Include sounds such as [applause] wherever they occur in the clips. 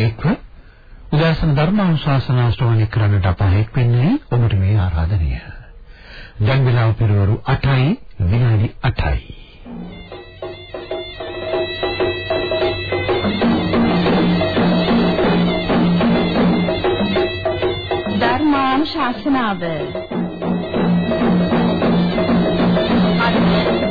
එක්ව උදෑසන ධර්මානුශාසනා ශ්‍රවණය කරන්නට අප එක් වෙන්නේ ඔබට මේ ආරාධනය. දැන් වෙලාව පෙරවරු 8යි විනාඩි 8යි. ධර්මානුශාසනාව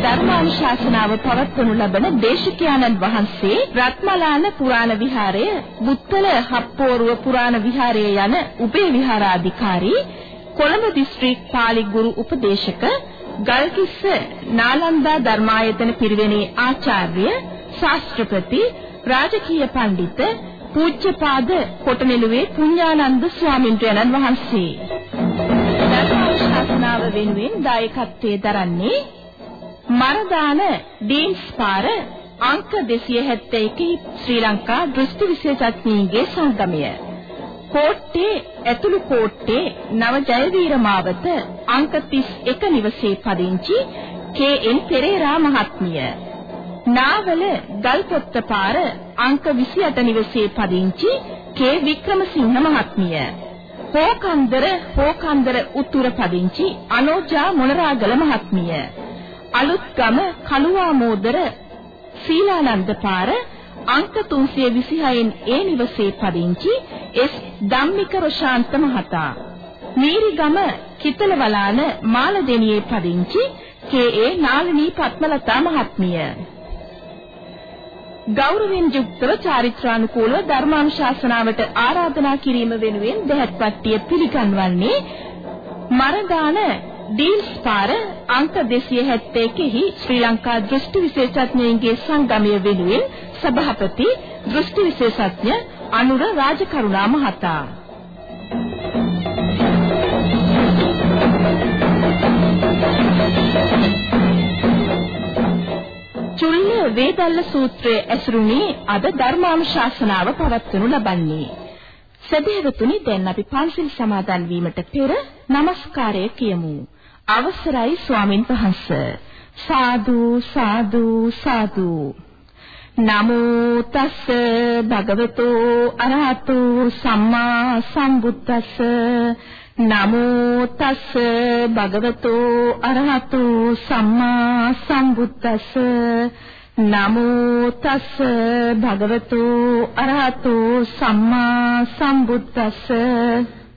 ධර්මානුශාසනාව පවත්වනු ලබන දේශිකානන් වහන්සේ රත්මලාන පුරාණ විහාරය, බුත්තල හප්පෝරුව පුරාණ විහාරය යන උපේ විහාරාධිකාරී කොළඹ දිස්ත්‍රික් පාලි ගුරු උපදේශක ගල්කිස්ස නාලන්දා ධර්මායතන පිරිවෙනේ ආචාර්ය ශාස්ත්‍රපති රාජකීය පඬිත පූජ්‍යපාද කොටනෙළුවේ පුඤ්ඤානන්ද ස්වාමින්වයන්න් වහන්සේ. ධර්මානුශාසනාව වෙනුවෙන් දායකත්වයේ දරන්නේ මරදාන ඩීන්ස් පාර අංක 271 ශ්‍රී ලංකා දෘෂ්ටි විශේෂඥයින්ගේ සංගමය. කෝට්ටේ ඇතුළු කෝට්ටේ නව ජයවීර මාවත අංක 31 නිවසේ පදිංචි කේ.එන්. පෙරේරා මහත්මිය. නාවල ගල්පොත්ත පාර අංක 28 නිවසේ පදිංචි කේ. වික්‍රමසිංහ මහත්මිය. හෝකන්දර හෝකන්දර උතුර පදිංචි අනෝජා මොනරාගල මහත්මිය. අලුත්ගම කළුවා මෝදර සීලානන්ද පාර අංක 326න් ඒ නිවසේ පදිංචි එස් ධම්මික රොෂාන්ත මහතා මීරිගම කිතලවලාන මාළදෙනියේ පදිංචි කේ.ඒ. නාලිනී පත්මලතා මහත්මිය ගෞරවයෙන් යුක්තව චාරිත්‍රානුකූලව ධර්මානුශාසනාවට ආරාධනා කිරීම වෙනුවෙන් දෙහත්පත්ටිය පිළිගන්වන්නේ මරදාන ඩීල්ස් පාර අංක 271 හි ශ්‍රී ලංකා දෘෂ්ටි විශේෂඥයින්ගේ සංගමය වෙනුවෙන් සභාපති දෘෂ්ටි විශේෂඥ අනුර රාජකරුණා මහතා. චුල්ල වේදල්ල සූත්‍රයේ ඇසුරුනි අද ධර්මානුශාසනාව පවත්වනු ලබන්නේ. සදේවතුනි දැන් අපි පන්සිල් සමාදන් වීමට පෙර নমස්කාරය කියමු. අවසරයි ස්වාමින් වහන්සේ. සාදු සාදු සාදු. නමෝ තස් භගවතු අරහතු සම්මා සම්බුද්දස්ස. නමෝ තස් භගවතු අරහතු සම්මා සම්බුද්දස්ස. නමෝ තස් භගවතු අරහතු සම්මා සම්බුද්දස්ස.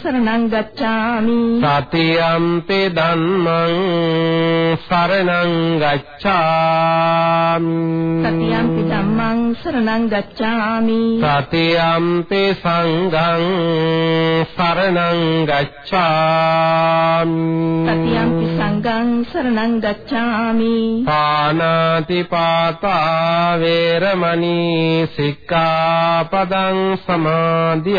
සරණං ගච්ඡාමි තතියම්පි ධම්මං සරණං ගච්ඡාමි। තතියම්පි ධම්මං සරණං ගච්ඡාමි। තතියම්පි සංඝං සරණං ගච්ඡාමි। තතියම්පි සංඝං සරණං ගච්ඡාමි। පානාති පාතා වේරමණී සික්ඛාපදං සමාදියාමි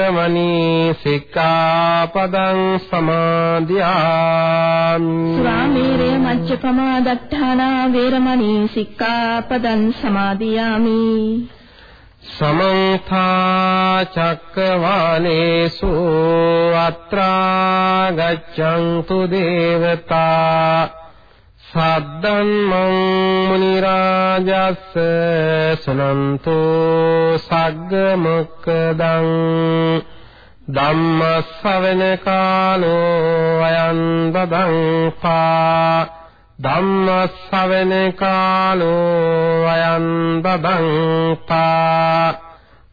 වේරමණී සික්ඛාපදං සමාදියාමි සුරාමේරේ මච්චපමා දත්තානා වේරමණී සික්ඛාපදං සමාදියාමි සමන්ත චක්කවාලේසු අත්‍රා ගච්ඡන්තු දේවතා සද්දන්මං මුනි රාජස්ස සනන්තු සග්ග මොක්කදං ධම්ම ශ්‍රවණ කාලෝ අයං බබංපා ධම්ම ශ්‍රවණ කාලෝ අයං බබංපා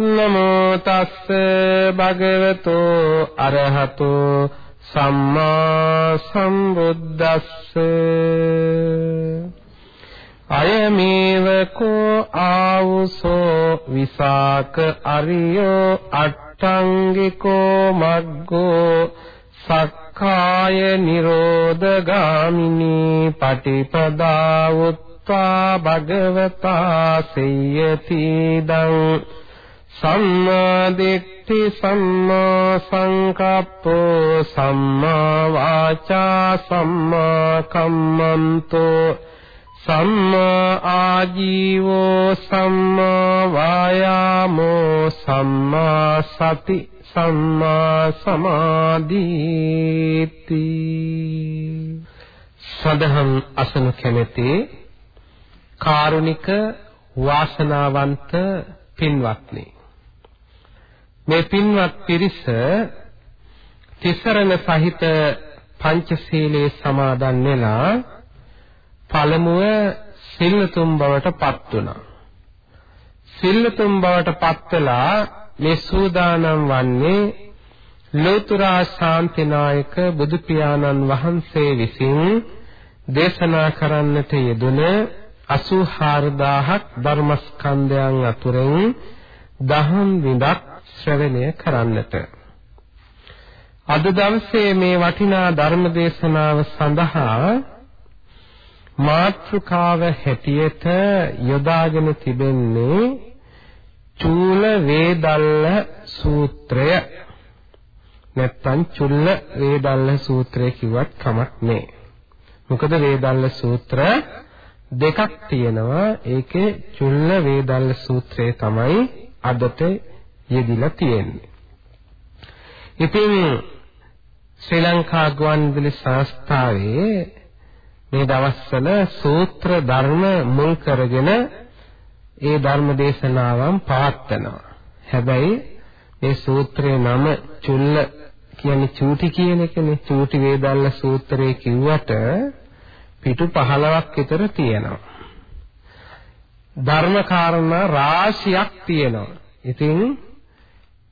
නමෝ තස්ස භගවතු අරහතෝ සම්මා සම්බුද්දස්ස. අයමේව කෝ ආවුසෝ විසාක අරියෝ අට්ඨංගිකෝ මග්ගෝ සක්කාය නිරෝධ ගාමිනී පටිපදා උත්තා භගවතා සේයති දං සම්මා දිට්ඨි සම්මා සංකප්පෝ සම්මා වාචා සම්මා කම්මන්තෝ සම්මා ආජීවෝ සම්මා වායාමෝ සම්මා සති සම්මා සමාධීති සදහම් අසන කැමැති කාරුණික වාසනාවන්ත පින්වත්නි මේ පින්වත් පිරිස තිසරණ සහිත පංචශීලයේ සමාදන් වෙලා පළමුව සිල්ලතුම් බවට පත් වුණා. සිල්ලතුම් බවට පත් වෙලා මේ සූදානම් වන්නේ ලෝතර ශාන්තිනායක බුදු පියාණන් වහන්සේ විසින් දේශනා කරන්නට යෙදුන 84000ක් ධර්මස්කන්ධයන් අතුරින් දහම් විඳක් ශ්‍රවණය කරන්නට. අද දවසේ මේ වටිනා ධර්ම දේශනාව සඳහා මාත්‍රකාව හැටියට යොදාගෙන තිබෙන්නේ චූල වේදල්ල සූත්‍රය. නැත්තම් චුල්ල වේදල්ල සූත්‍රය කිව්වත් කමක් නෑ. මොකද වේදල්ල සූත්‍ර දෙකක් තියෙනවා. ඒකේ චුල්ල වේදල්ල සූත්‍රය තමයි අදට යෙදිලා තියෙන්නේ ඉතින් ශ්‍රී ලංකා ගුවන්විදුලි සංස්ථාවේ මේ දවස්වල සූත්‍ර ධර්ම මුල් කරගෙන ඒ ධර්ම දේශනාවන් පවත්වනවා. හැබැයි මේ සූත්‍රයේ නම චුල්ල කියන්නේ චූටි කියන එකනේ. චූටි වේදල්ල සූත්‍රය කිව්වට පිටු 15ක් විතර තියෙනවා. ධර්ම කාරණා රාශියක් තියෙනවා. ඉතින්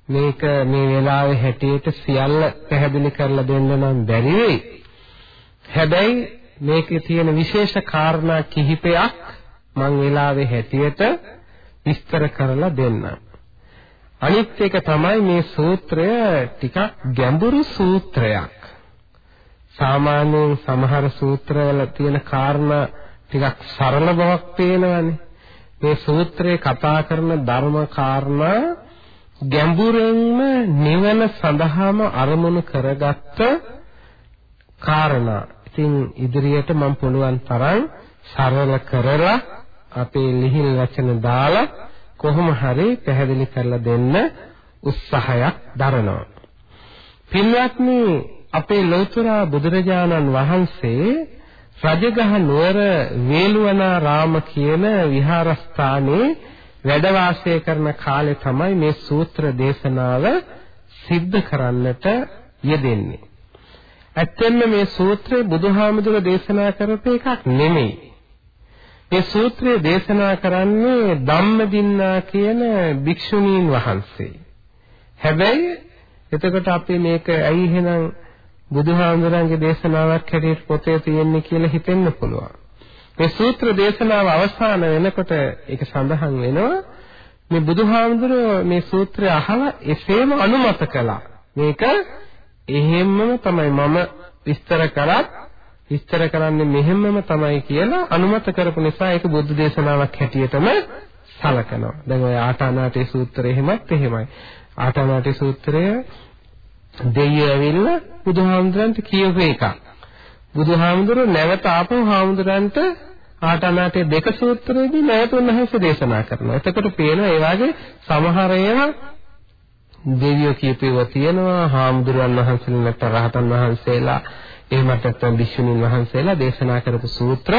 මේක මේ වෙලාවේ හැටියට සියල්ල පැහැදිලි කරලා දෙන්න නම් බැරි වෙයි. හැබැයි මේකේ තියෙන විශේෂ කාරණා කිහිපයක් මම වෙලාවේ හැටියට විස්තර කරලා දෙන්නම්. අනිත් එක තමයි මේ සූත්‍රය ටිකක් ගැඹුරු සූත්‍රයක්. සාමාන්‍යයෙන් සමහර සූත්‍රවල තියෙන කාරණා ටිකක් සරල බවක් පේනවනේ. මේ සූත්‍රයේ කතා කරන ධර්ම කාරණා ගැඹුරින්ම නිවන සඳහාම අරමුණු කරගත්ත කාරණා. ඉතින් ඉදිරියට මම පුළුවන් තරම් සරල කරලා අපේ ලිහිල් වචන දාලා කොහොම හරි පැහැදිලි කරලා දෙන්න උත්සාහයක් දරනවා. පින්වත්නි අපේ ලෞතර බුදුරජාණන් වහන්සේ රජගහ නුවර වේළුවනාරාම කියන විහාරස්ථානයේ වැඩ වාසය කරන කාලේ තමයි මේ සූත්‍ර දේශනාව සිද්ධ කරන්නට යෙදෙන්නේ. ඇත්තෙන්ම මේ සූත්‍රය බුදුහාමුදුර දේශනා කරපු එකක් නෙමෙයි. මේ සූත්‍රය දේශනා කරන්නේ ධම්මදින්නා කියන භික්ෂුණීන් වහන්සේ. හැබැයි එතකොට අපි මේක ඇයි එහෙනම් බුදුහාමුදුරන්ගේ දේශනාවක් හැටියට පොතේ තියෙන්නේ කියලා හිතෙන්න පුළුවන්. මේ සූත්‍ර දේශනාව අවසාන වෙනකොට ඒක සඳහන් වෙනවා මේ බුදුහාමුදුරුවෝ මේ සූත්‍රය අහලා එසේම අනුමත කළා. මේක එහෙම්මම තමයි මම විස්තර කරත් විස්තර කරන්නේ මෙහෙම්මම තමයි කියලා අනුමත කරපු නිසා ඒක බුද්ධ දේශනාවක් හැටියටම සලකනවා. දැන් ඔය ආටානාටේ සූත්‍රය එහෙමත් එහෙමයි. ආටානාටේ සූත්‍රය දෙයියෝ ඇවිල්ලා බුදුහාමුදුරන්ට කියපු එකක්. බුදුහාමුදුරුවෝ නැවත ආපහු හාමුදුරන්ට ආටානාටේ දෙක සූත්‍රයේදී නැවත උන්වහන්සේ දේශනා කරනවා. එතකොට පේනවා ඒ වාගේ සමහර ඒවා දෙවියෝ කියපේවා තියෙනවා හාමුදුරන් වහන්සේලා නැත්නම් රහතන් වහන්සේලා එහෙමත් නැත්නම් වික්ෂුණීන් වහන්සේලා දේශනා කරපු සූත්‍ර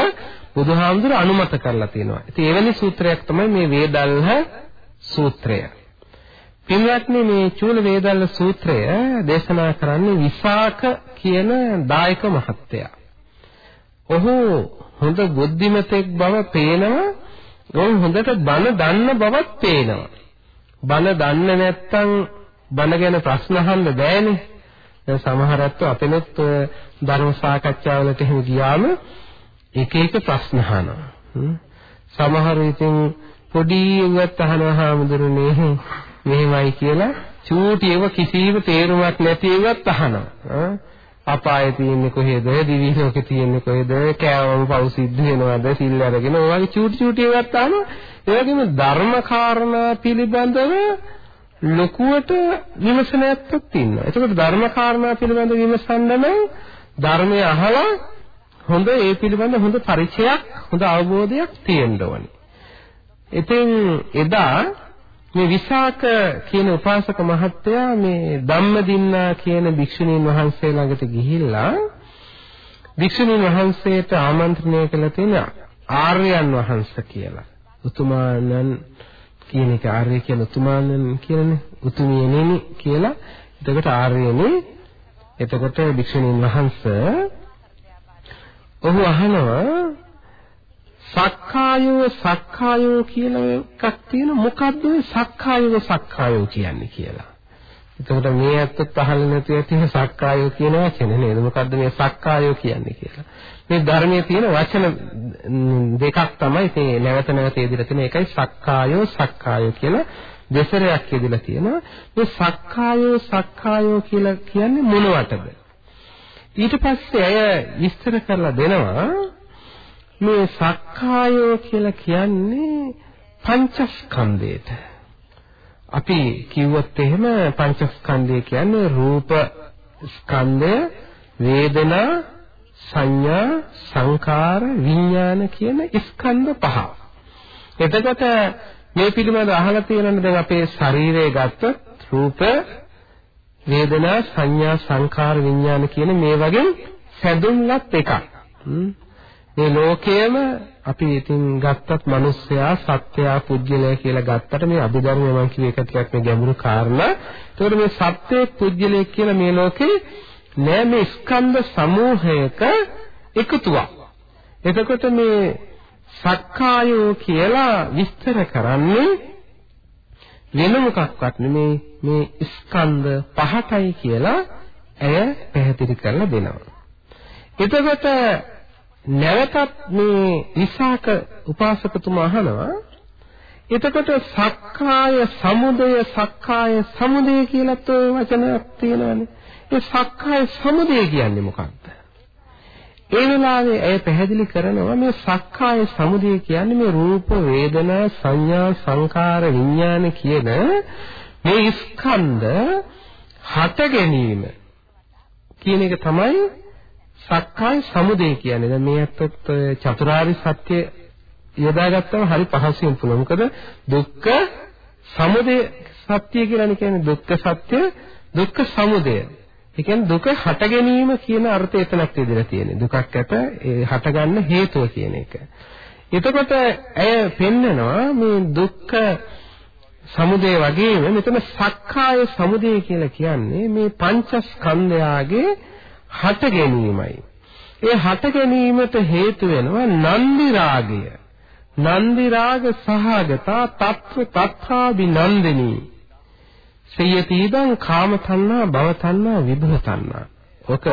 බුදුහාමුදුර අනුමත කරලා තියෙනවා. ඉතින් එවැනි සූත්‍රයක් තමයි මේ වේදල්හ සූත්‍රය. පින්වත්නි මේ චූල වේදල්හ සූත්‍රය දේශනා කරන්නේ විසාක කියන දායක මහත්තයා. ඔහු හොඳ බුද්ධිමතෙක් බව පේනවා. ඔහු හොඳට බණ දන්න බවත් පේනවා. බණ දන්නේ නැත්නම් බණ ගැන ප්‍රශ්න අහන්න බෑනේ. දැන් සමහර අත්ව අපෙනුත් ධර්ම සාකච්ඡාවලට එහෙම ගියාම එක එක ප්‍රශ්න අහනවා. සමහර ඉතින් පොඩි උවත් අහනවා හාමුදුරනේ මෙහෙමයි කියලා චූටියව කිසිම තේරුමක් නැති ඒවත් අහනවා. අපායේ තියෙන්නේ කොහෙද? දිවි ලෝකේ තියෙන්නේ කොහෙද? කෑවම පව් සිද්ධ වෙනවද? සිල් අරගෙන ඔය වගේ චූටි චූටි ඒවත් අහනවා. ඒ වගේම ධර්ම කාරණා පිළිබඳව ලොකුවට විමසනයක්ත් ඉන්නවා. එතකොට ධර්ම කාරණා පිළිබඳව විමසන්න නම් ධර්මය අහලා හොඳ ඒ පිළිබඳ හොඳ පරිචයක්, හොඳ අවබෝධයක් තියෙන්න ඕනේ. ඉතින් එදා මේ විසාක කියන උපාසක මහත්තයා මේ ධම්මදින්නා කියන භික්ෂුණීන් වහන්සේ ළඟට ගිහිල්ලා භික්ෂුණීන් වහන්සේට ආමන්ත්‍රණය කළ තියෙන ආර්යයන් වහන්සේ කියලා. උතුමාණන් කියන එක ආර්ය කියන උතුමාණන් කියලානේ උතුමියනේනි කියලා. එතකොට ආර්යනේ එතකොට භික්ෂුණීන් වහන්සේ ඔහු අහනවා සක්කායෝ සක්කායෝ කියලා එකක් තියෙන මොකද්ද ඔය සක්කායෝ සක්කායෝ කියන්නේ කියලා. එතකොට මේ ඇත්තත් අහලා නැති ඇති සක්කායෝ කියන වචනේ නේද? මොකද්ද මේ සක්කායෝ කියන්නේ කියලා. මේ ධර්මයේ තියෙන වචන දෙකක් තමයි මේ නැවත නැවත ඉදිරියට තියෙන එකයි සක්කායෝ සක්කායෝ කියලා දෙසරයක් ඉදිරියට තියෙනවා. මේ සක්කායෝ සක්කායෝ කියලා කියන්නේ මොනවටද? ඊට පස්සේ අය විස්තර කරලා දෙනවා මේ සක්කායෝ කියලා කියන්නේ පංචස්කන්ධයට. අපි කිව්වොත් එහෙම පංචස්කන්ධය කියන්නේ රූප ස්කන්ධය, වේදනා, සංඥා, සංකාර, විඥාන කියන ස්කන්ධ පහ. එතකොට මේ පිළිබඳව අහලා තියෙනවනේ දැන් අපේ ශරීරය ගත්තොත් රූප, වේදනා, සංඥා, සංකාර, විඥාන කියන මේ වගේ සැදුම්ලත් එකක්. මේ ලෝකයේම අපි ඉතින් ගත්තත් මිනිස්සයා සත්‍යයා පුජ්‍යලය කියලා ගත්තට මේ අභිධර්මය මම කිව්ව එක ටිකක් මේ ගැඹුරු කාරණා. ඒතකොට මේ සත්‍යයේ පුජ්‍යලය කියලා මේ ලෝකේ නෑ මේ ස්කන්ධ සමූහයක එකතුවක්. එතකොට මේ සක්කායෝ කියලා විස්තර කරන්නේ වෙන මොකක්වත් නෙමේ මේ ස්කන්ධ පහටයි කියලා ඇය පැහැදිලි කරලා දෙනවා. එතකොට නැවතත් මේ විසාක උපාසකතුමා අහනවා එතකොට සක්කාය සමුදය සක්කාය සමුදය කියලාත් ඔය වචනයක් තියෙනවානේ. ඒ සක්කාය සමුදය කියන්නේ මොකක්ද? ඒ වෙලාවේ ඇය පැහැදිලි කරනවා මේ සක්කාය සමුදය කියන්නේ මේ රූප වේදනා සංඥා සංකාර විඥාන කියන මේ ස්කන්ධ හට ගැනීම කියන එක තමයි සක්කාය සමුදය කියන්නේ. දැන් මේ අත්ත් චතුරාර්ය සත්‍ය යොදාගත්තම හරි පහසුවෙන් පුළුවන්. මොකද දුක්ඛ සමුදය සත්‍ය කියලානේ කියන්නේ දුක්ඛ සත්‍ය දුක්ඛ සමුදය. ඒ කියන්නේ දුක හට ගැනීම කියන අර්ථය එතනක් විදිහට තියෙන්නේ. දුකක් ඇත ඒ හටගන්න හේතුව කියන එක. එතකොට ඇය පෙන්නනවා මේ දුක්ඛ සමුදය වගේම මෙතන සක්කාය සමුදය කියලා කියන්නේ මේ පංචස්කන්ධයාගේ හට ගැනීමයි. ඒ හට ගැනීමට හේතු වෙනවා නන්දි රාගය. නන්දි රාග සහගතා తත්ව තත්ථාබි නන්දිනී. සියතිදං කාම තණ්හා භව තණ්හා විභව තණ්හා. ඔක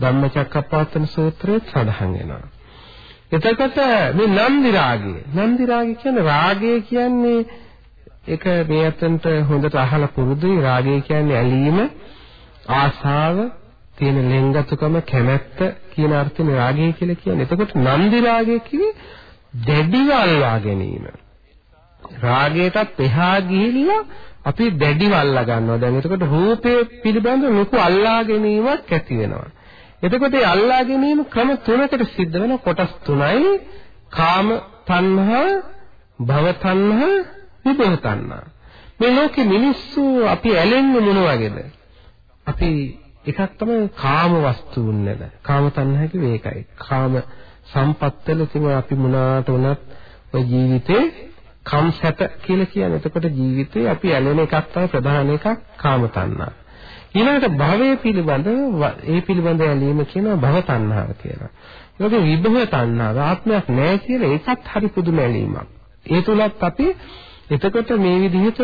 ධම්මචක්කප්පවත්තන සූත්‍රයේ සඳහන් වෙනවා. එතකොට මේ නන්දි රාගය. නන්දි රාගය කියන්නේ රාගය කියන්නේ ඒක මේ අතන්ට හොඳට අහලා පුරුදුයි. රාගය කියන්නේ ඇලීම ආසාව තියෙන ලෙන්ගතුකම කැමැත්ත කියන අර්ථයෙන් රාගය කියලා කියන්නේ. එතකොට නන්දි රාගය කිව්වේ දැඩිව අල්ලා ගැනීම. රාගයටත් එහා ගිහිල්ලා අපි දැඩිව අල්ලා ගන්නවා. දැන් එතකොට රූපය පිළිබඳව ලොකු අල්ලා ගැනීමක් ඇති වෙනවා. එතකොට මේ අල්ලා ගැනීම ක්‍රම තුනකට සිද්ධ වෙන කොටස් තුනයි කාම තණ්හා, භව තණ්හා, විභව තණ්හා. මේ ලෝකෙ මිනිස්සු අපි ඇලෙන්නේ මොන වගේද? අපි එකක් තමයි කාම වස්තුන් නේද? කාම තණ්හා කිව්වේ ඒකයි. කාම සම්පත්තල තිබුණ අපි මොනාට වුණත් ඔය ජීවිතේ කම්සැට කියලා කියන්නේ. එතකොට ජීවිතේ අපි ඇලෙන එකක් තමයි ප්‍රධාන එකක් කාම තණ්හා. ඊළඟට භවය පිළිබඳ ඒ පිළිබඳ ඇලීම කියනවා භව තණ්හාව කියලා. ඒක විභව තණ්හාව ආත්මයක් නැහැ කියලා ඒකත් හරි පුදුම ඇලීමක්. ඒ තුලත් අපි එතකොට මේ විදිහට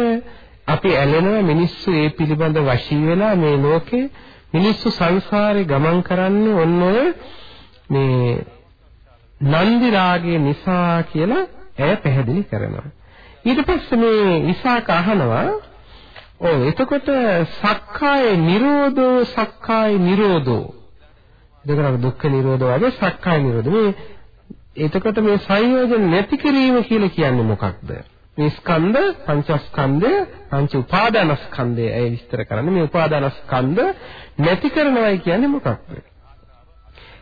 අපි ඇලෙනවා මිනිස්සු ඒ පිළිබඳ වශී වෙලා මේ ලෝකේ මිනිස්සු සංසාරේ ගමන් කරන්නේ ඔන්න ඔය මේ නන්දි රාගයේ නිසා කියලා ඇය පැහැදිලි කරනවා. ඊට පස්සේ මේ විසාක අහනවා ඔව් එතකොට සක්කාය නිරෝධෝ සක්කාය නිරෝධෝ? දෙකම දුක්ඛ නිරෝධ වගේ සක්කාය නිරෝධ. මේ එතකොට මේ සංයෝජන නැති කිරීම කියලා කියන්නේ මොකක්ද? මේ ස්කන්ධ පංචස්කන්ධය පංච උපාදානස්කන්ධය ඒ විස්තර කරන්නේ? මේ උපාදානස්කන්ධ නැති කරනවායි කියන්නේ මොකක්ද?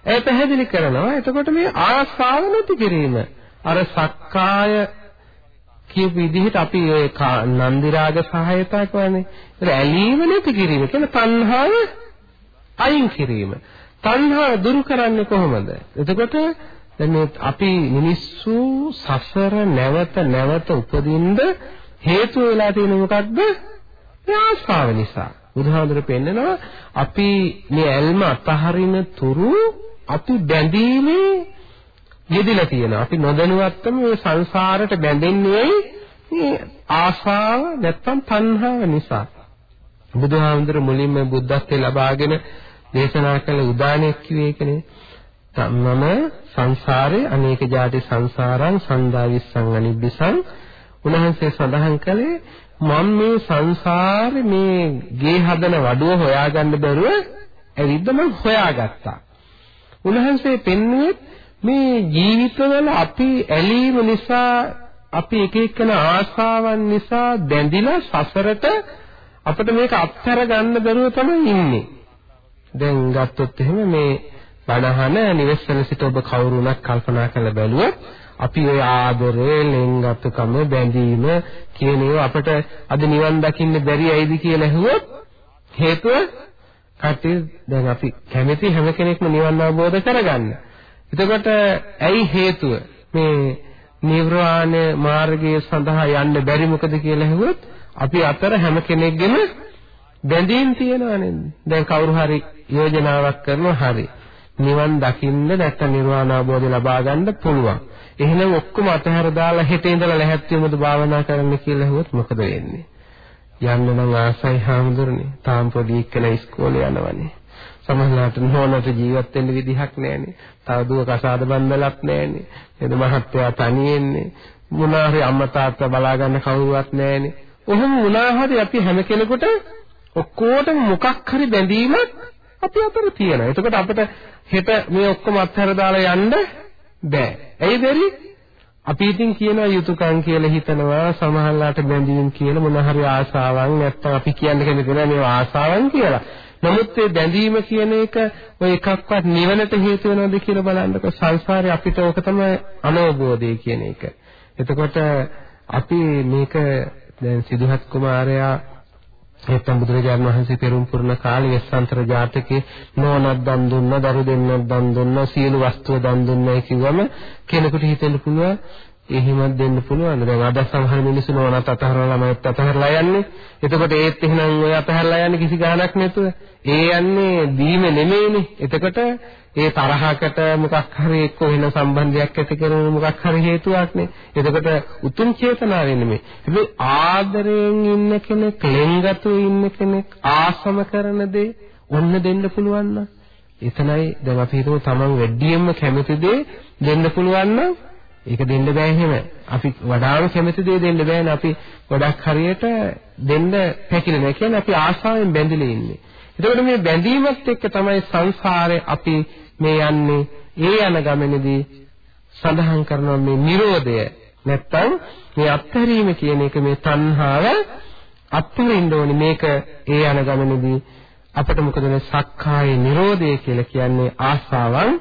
ඒ පැහැදිලි කරනවා එතකොට මේ ආස්වාව නැති කිරීම අර සක්කාය කියපු විදිහට අපි ඔය නන්දි රාග සහායතා කියන්නේ ඒක ඇලීම නැති කිරීම කියන තණ්හාව අයින් කිරීම. තණ්හාව දුරු කරන්නේ කොහොමද? එතකොට දැන් මේ අපි මිනිස්සු සසර නැවත නැවත උපදින්න හේතු වෙලා තියෙන මොකක්ද? මේ ආශාව නිසා. බුදුහාමුදුරු පෙන්නනවා අපි මේ ඇල්ම අතහරින තුරු අපි බැඳීමේ යෙදিলা තියෙනවා. අපි නොදැනුවත්වම මේ සංසාරයට බැඳෙන්නේ මේ ආශාව නැත්තම් තණ්හාව නිසා. බුදුහාමුදුරු මුලින්ම බුද්ධත්වයේ ලබාගෙන දේශනා කළ උදානයක් කිව්වේ ඒකනේ. මම සංසාරේ අනේක ಜಾති සංසාරං සන්දාවිස්සං අනිබ්බිසං උන්වහන්සේ සඳහන් කළේ මම මේ සංසාරේ මේ ගේ හදන වඩුව හොයාගන්න බැරුව ඇවිද්ද මම හොයාගත්තා. උන්වහන්සේ පෙන්වුවේ මේ ජීවිතවල අපි ඇලීම නිසා අපි එක එකන ආශාවන් නිසා බැඳිලා සසරට අපිට මේක අත්හැර ගන්න බැරුව තමයි ඉන්නේ. දැන් ගත්තොත් එහෙම මේ බණහන නිවෙස්වල සිට ඔබ කවුරුණක් කල්පනා කරලා බැලුවොත් අපි ওই ආදරේ, ලෙන්ගතුකම, බැඳීම කියන ඒවා අපිට අද නිවන් දකින්න බැරි ඇයිද කියලා ඇහුවොත් හේතුව කටේ දැන් අපි කැමති හැම කෙනෙක්ම නිවන් අවබෝධ කරගන්න. එතකොට ඇයි හේතුව මේ නිර්වාණ මාර්ගයේ සඳහා යන්න බැරි මොකද කියලා ඇහුවොත් අපි අතර හැම කෙනෙක්ගෙම බැඳීම් තියෙනවා නේද? දැන් කවුරු හරි යෝජනාවක් කරනවා හරි. නිවන් දකින්න නැත්නම් නිර්වාණ අවබෝධය ලබා ගන්න පුළුවන්. එහෙනම් ඔක්කොම අතහැර දාලා හෙට ඉඳලා ලැහැත් වෙමුද භාවනා කරන්න කියලා ඇහුවොත් මොකද වෙන්නේ? යන්න නම් ආසයි හාමුදුරනේ. තාම පොඩි එක්කලා ඉස්කෝලේ යනවනේ. සමහරවිට නෝනට ජීවත් වෙන්න විදිහක් නැහැනේ. තව දුව කසාද බන්දලත් නැහැනේ. එද මහත්තයා තනියෙන්නේ. මොනාරි අම්මා තාත්තා බලා ගන්න කවුරුවත් නැහැනේ. ඔහොම වුණා හරි අපි හැම කෙනෙකුට ඔක්කොටම මොකක් හරි බැඳීමක් අපි අතර තියෙනවා. එතකොට අපිට හෙට මේ ඔක්කොම අත්හැර දාලා යන්න බෑ. ඇයි බැරි? අපි ඉතින් කියනවා යුතුයකම් කියලා හිතනවා සමහරලාට බැඳීම් කියලා මොන හරි ආසාවක් නැත්තම් අපි කියන්න කැමති නෑ මේ ආසාවන් කියලා. නමුත් මේ බැඳීම කියන එක ඔය එකක්වත් නිවනට හේතු වෙනවද කියලා බලන්නකො සංසාරේ අපිට ඕක තමයි අනවබෝධය කියන එක. එතකොට අපි මේක දැන් සිදුහත් කුමාරයා නැත්නම් බුදුරජාණන් වහන්සේ පෙරම් පුරන කාලේ යස්සන්තර ජාතකේ නෝනක් දන් දුන්නා දරු දෙන්නක් දන් දුන්නා සියලු වස්තුව දන් දුන්නා කිව්වම කෙනෙකුට හිතෙන්න පුළුවන් එහෙමත් දෙන්න පුළුවන්. දැන් අද සමහර මිනිස්සු නෝනත් අතහරලා ළමයිත් අතහරලා යන්නේ. එතකොට ඒත් එහෙනම් ඔය අතහරලා යන්නේ කිසි ගාණක් නැතුව. ඒ යන්නේ දීම නෙමෙයිනේ. එතකොට ඒ තරහකට මොකක් හරි එක්ක වෙන සම්බන්ධයක් ඇති කරන මොකක් හරි හේතුවක් නේ. එතකොට උතුම් චේතනාවෙන් නෙමෙයි. හැබැයි ආදරයෙන් ඉන්න කෙනෙක්, ලෙන්ගතුව ඉන්න කෙනෙක් ආසම කරන දේ ඔන්න දෙන්න පුළුවන් නම් එතනයි දැන් අපි හිතමු Taman වැඩියෙන්ම කැමති දේ දෙන්න පුළුවන් නම් ඒක දෙන්න බෑ එහෙම. අපි වඩාම කැමති දේ දෙන්න බෑනේ. අපි ගොඩක් හරියට දෙන්න පැකිලෙන. ඒ කියන්නේ අපි ආශාවෙන් බැඳිලා ඉන්නේ. එතකොට මේ බැඳීමත් එක්ක තමයි සංසාරේ අපි මේ යන්නේ. ඒ යන ගමනේදී සඳහන් කරනවා මේ Nirodha නැත්තම් මේ අත්හැරීම කියන එක මේ තණ්හාව අත්හැරින්න ඕනේ මේක ඒ යන ගමනේදී අපිට මොකද මේ සක්කාය නිරෝධය කියලා කියන්නේ ආශාවන්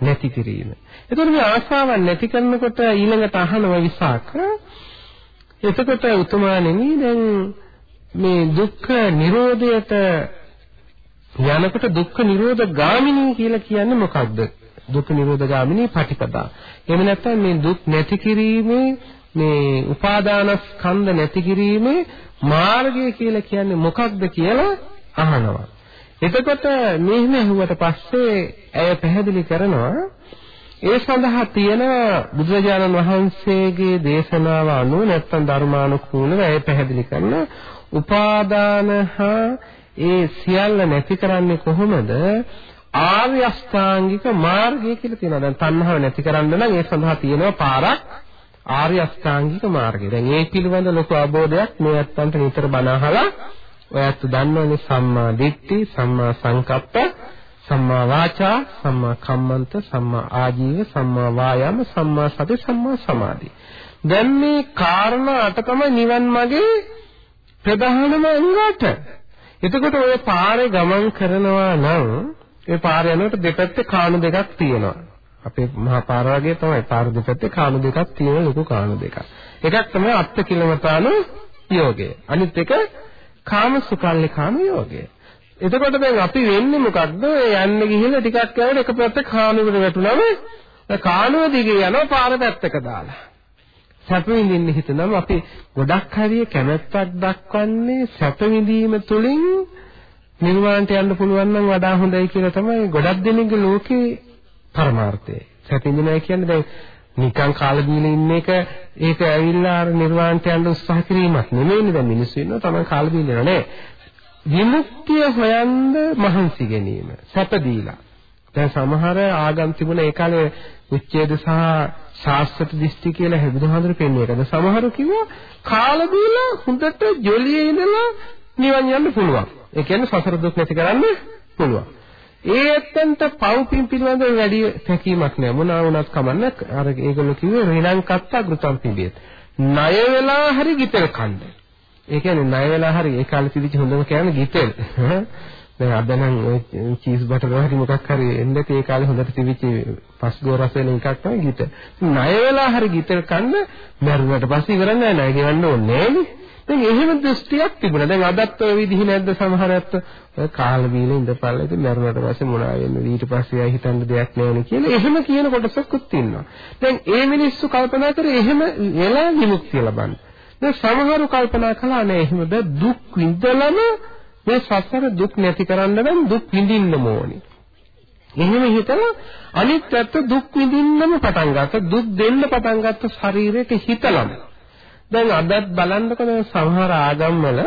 නැති කිරීම. එතකොට මේ ආශාවන් නැති කරනකොට ඊළඟට අහනවා විසාක. එතකොට උතුමාණෙනි දැන් මේ දුක්ඛ නිරෝධයට යනකොට දුක්ඛ නිරෝධ ගාමිනී කියලා කියන්නේ මොකක්ද? දුක්ඛ නිරෝධ ගාමිනී පටිපදා. එහෙම නැත්නම් මේ දුක් නැති කිරීමේ මේ උපාදානස්කන්ධ නැති කිරීමේ මාර්ගය කියලා කියන්නේ මොකක්ද කියලා අහනවා. එතකොට මෙහෙම ඇහුවට පස්සේ ඇය පැහැදිලි කරනවා ඒ සඳහා තියෙන බුදුරජාණන් වහන්සේගේ දේශනාව අනුව නැත්නම් ධර්මානුකූලව ඇය පැහැදිලි කරන උපාදාන හා ඒ සියල්ල නැති කරන්නේ කොහොමද? ආර්ය අෂ්ටාංගික මාර්ගය කියලා තියෙනවා. දැන් තණ්හාව නැති කරන්න නම් ඒ සඳහා තියෙනවා පාරක් ආර්ය අෂ්ටාංගික මාර්ගය. දැන් ඒ පිළිබඳ ලොකු අවබෝධයක් මේ අත්තන්ට නිතර බණ අහලා ඔයත් දන්නවනේ සම්මා දිට්ඨි, සම්මා සංකප්ප, සම්මා වාචා, සම්මා කම්මන්ත, සම්මා ආජීව, සම්මා වායාම, සම්මා සති, සම්මා සමාධි. දැන් මේ කාරණා අට තමයි නිවන් මාගේ ප්‍රධානම අංගات. එතකොට ඔය පාරේ ගමන් කරනවා නම් ඒ පාර යනකොට දෙපැත්තේ කාණු දෙකක් තියෙනවා. අපේ මහා පාර වගේ තමයි පාර දෙපැත්තේ කාණු දෙකක් තියෙන ලොකු කාණු දෙකක්. එකක් තමයි අත්ති කිලමතාණු යෝගය. අනිත් එක කාම සුකල්ලි කාම යෝගය. එතකොට දැන් අපි වෙන්නේ මොකද්ද? යන්නේ ගිහිල්ලා ටිකක් යනකොට එක පැත්තේ කාණුවකට වැටුනම කාණුව දිගේ යනවා පාර පැත්තක දාලා. සැප විඳින්න හිතනම අපි ගොඩක් හරිය කැමැත්තක් දක්වන්නේ සැප විඳීම තුළින් නිර්වාණයට යන්න පුළුවන් නම් වඩා හොඳයි කියලා තමයි ගොඩක් දෙනෙක්ගේ ලෝකේ පරමාර්ථය. සැප විඳිනවා කියන්නේ දැන් නිකන් කාලා දීලා ඉන්න එක ඒක ඇවිල්ලා අර නිර්වාණයට යන්න උත්සාහ කිරීමක් නෙමෙයිනේ දැන් මිනිස්සු ඉන්නවා තමයි කාලා දීලා නෑ. විමුක්තිය හොයන්න මහන්සි ගැනීම සැප දීලා. දැන් සමහර ආගම් තිබුණ ඒ කාලේ උච්ඡේද සහ ශාස්ත්‍ර දිස්ත්‍රි කියලා බුදුහාඳුරු පෙන්වන්නේ. ඒකද සමහරු කිව්වා කාලා දීලා හොඳට ජොලියේ ඉඳලා නිවන් යන්න පුළුවන්. ඒ කියන්නේ සසර දුක් නැති කරන්න පුළුවන්. ඒ ඇත්තන්ට පව් පින් පිළිබඳව වැඩි තැකීමක් නෑ. මොනවා වුණත් කමන්න අර ඒගොල්ලෝ කිව්වේ රිණං කත්තා ගෘතම් පිළියෙත්. ණය වෙලා හරි ගිතෙල් කන්න. ඒ කියන්නේ ණය වෙලා හරි ඒ කාලේ තිබිච්ච හොඳම කියන්නේ ගිතෙල්. [laughs] දැන් අද නම් ඔය චීස් බටර් හරි මොකක් හරි එන්නේ ඒ කාලේ හොඳට තිබිච්ච පස්ගෝ රස වෙන එකක් තමයි ගිත. ණය වෙලා හරි ගිතෙල් කන්න මරුණට පස්සේ ඉවර නෑ ණය ගෙවන්න ඕනේ නෑනේ. දැන් එහෙම දෘෂ්ටියක් තිබුණා. දැන් අදත් ඔය විදිහ නැද්ද සමහර අයත් ඔය කාල බීලා ඉඳපල්ලා ඉතින් මරුණට පස්සේ මොනවා වෙන්නේ ඊට පස්සේ ආයි හිතන්න දෙයක් නැවෙනේ කියලා එහෙම කියන කොටසකුත් ඉන්නවා. දැන් ඒ මිනිස්සු කල්පනා කරේ එහෙම වෙලා විමුක්තිය ලබන්න. දැන් සමහරු කල්පනා කළා නෑ එහෙම බෑ දුක් විඳලම මේ සසර දුක් නැති කරන්න නම් දුක් විඳින්න ඕනේ. එහෙම හිතලා අනිත් පැත්ත දුක් විඳින්නම පටන් ගත්තා දුක් දෙන්න පටන් ගත්ත ශරීරයට හිතලම දැන් අදත් බලන්නකෝ දැන් සමහර ආගම්වල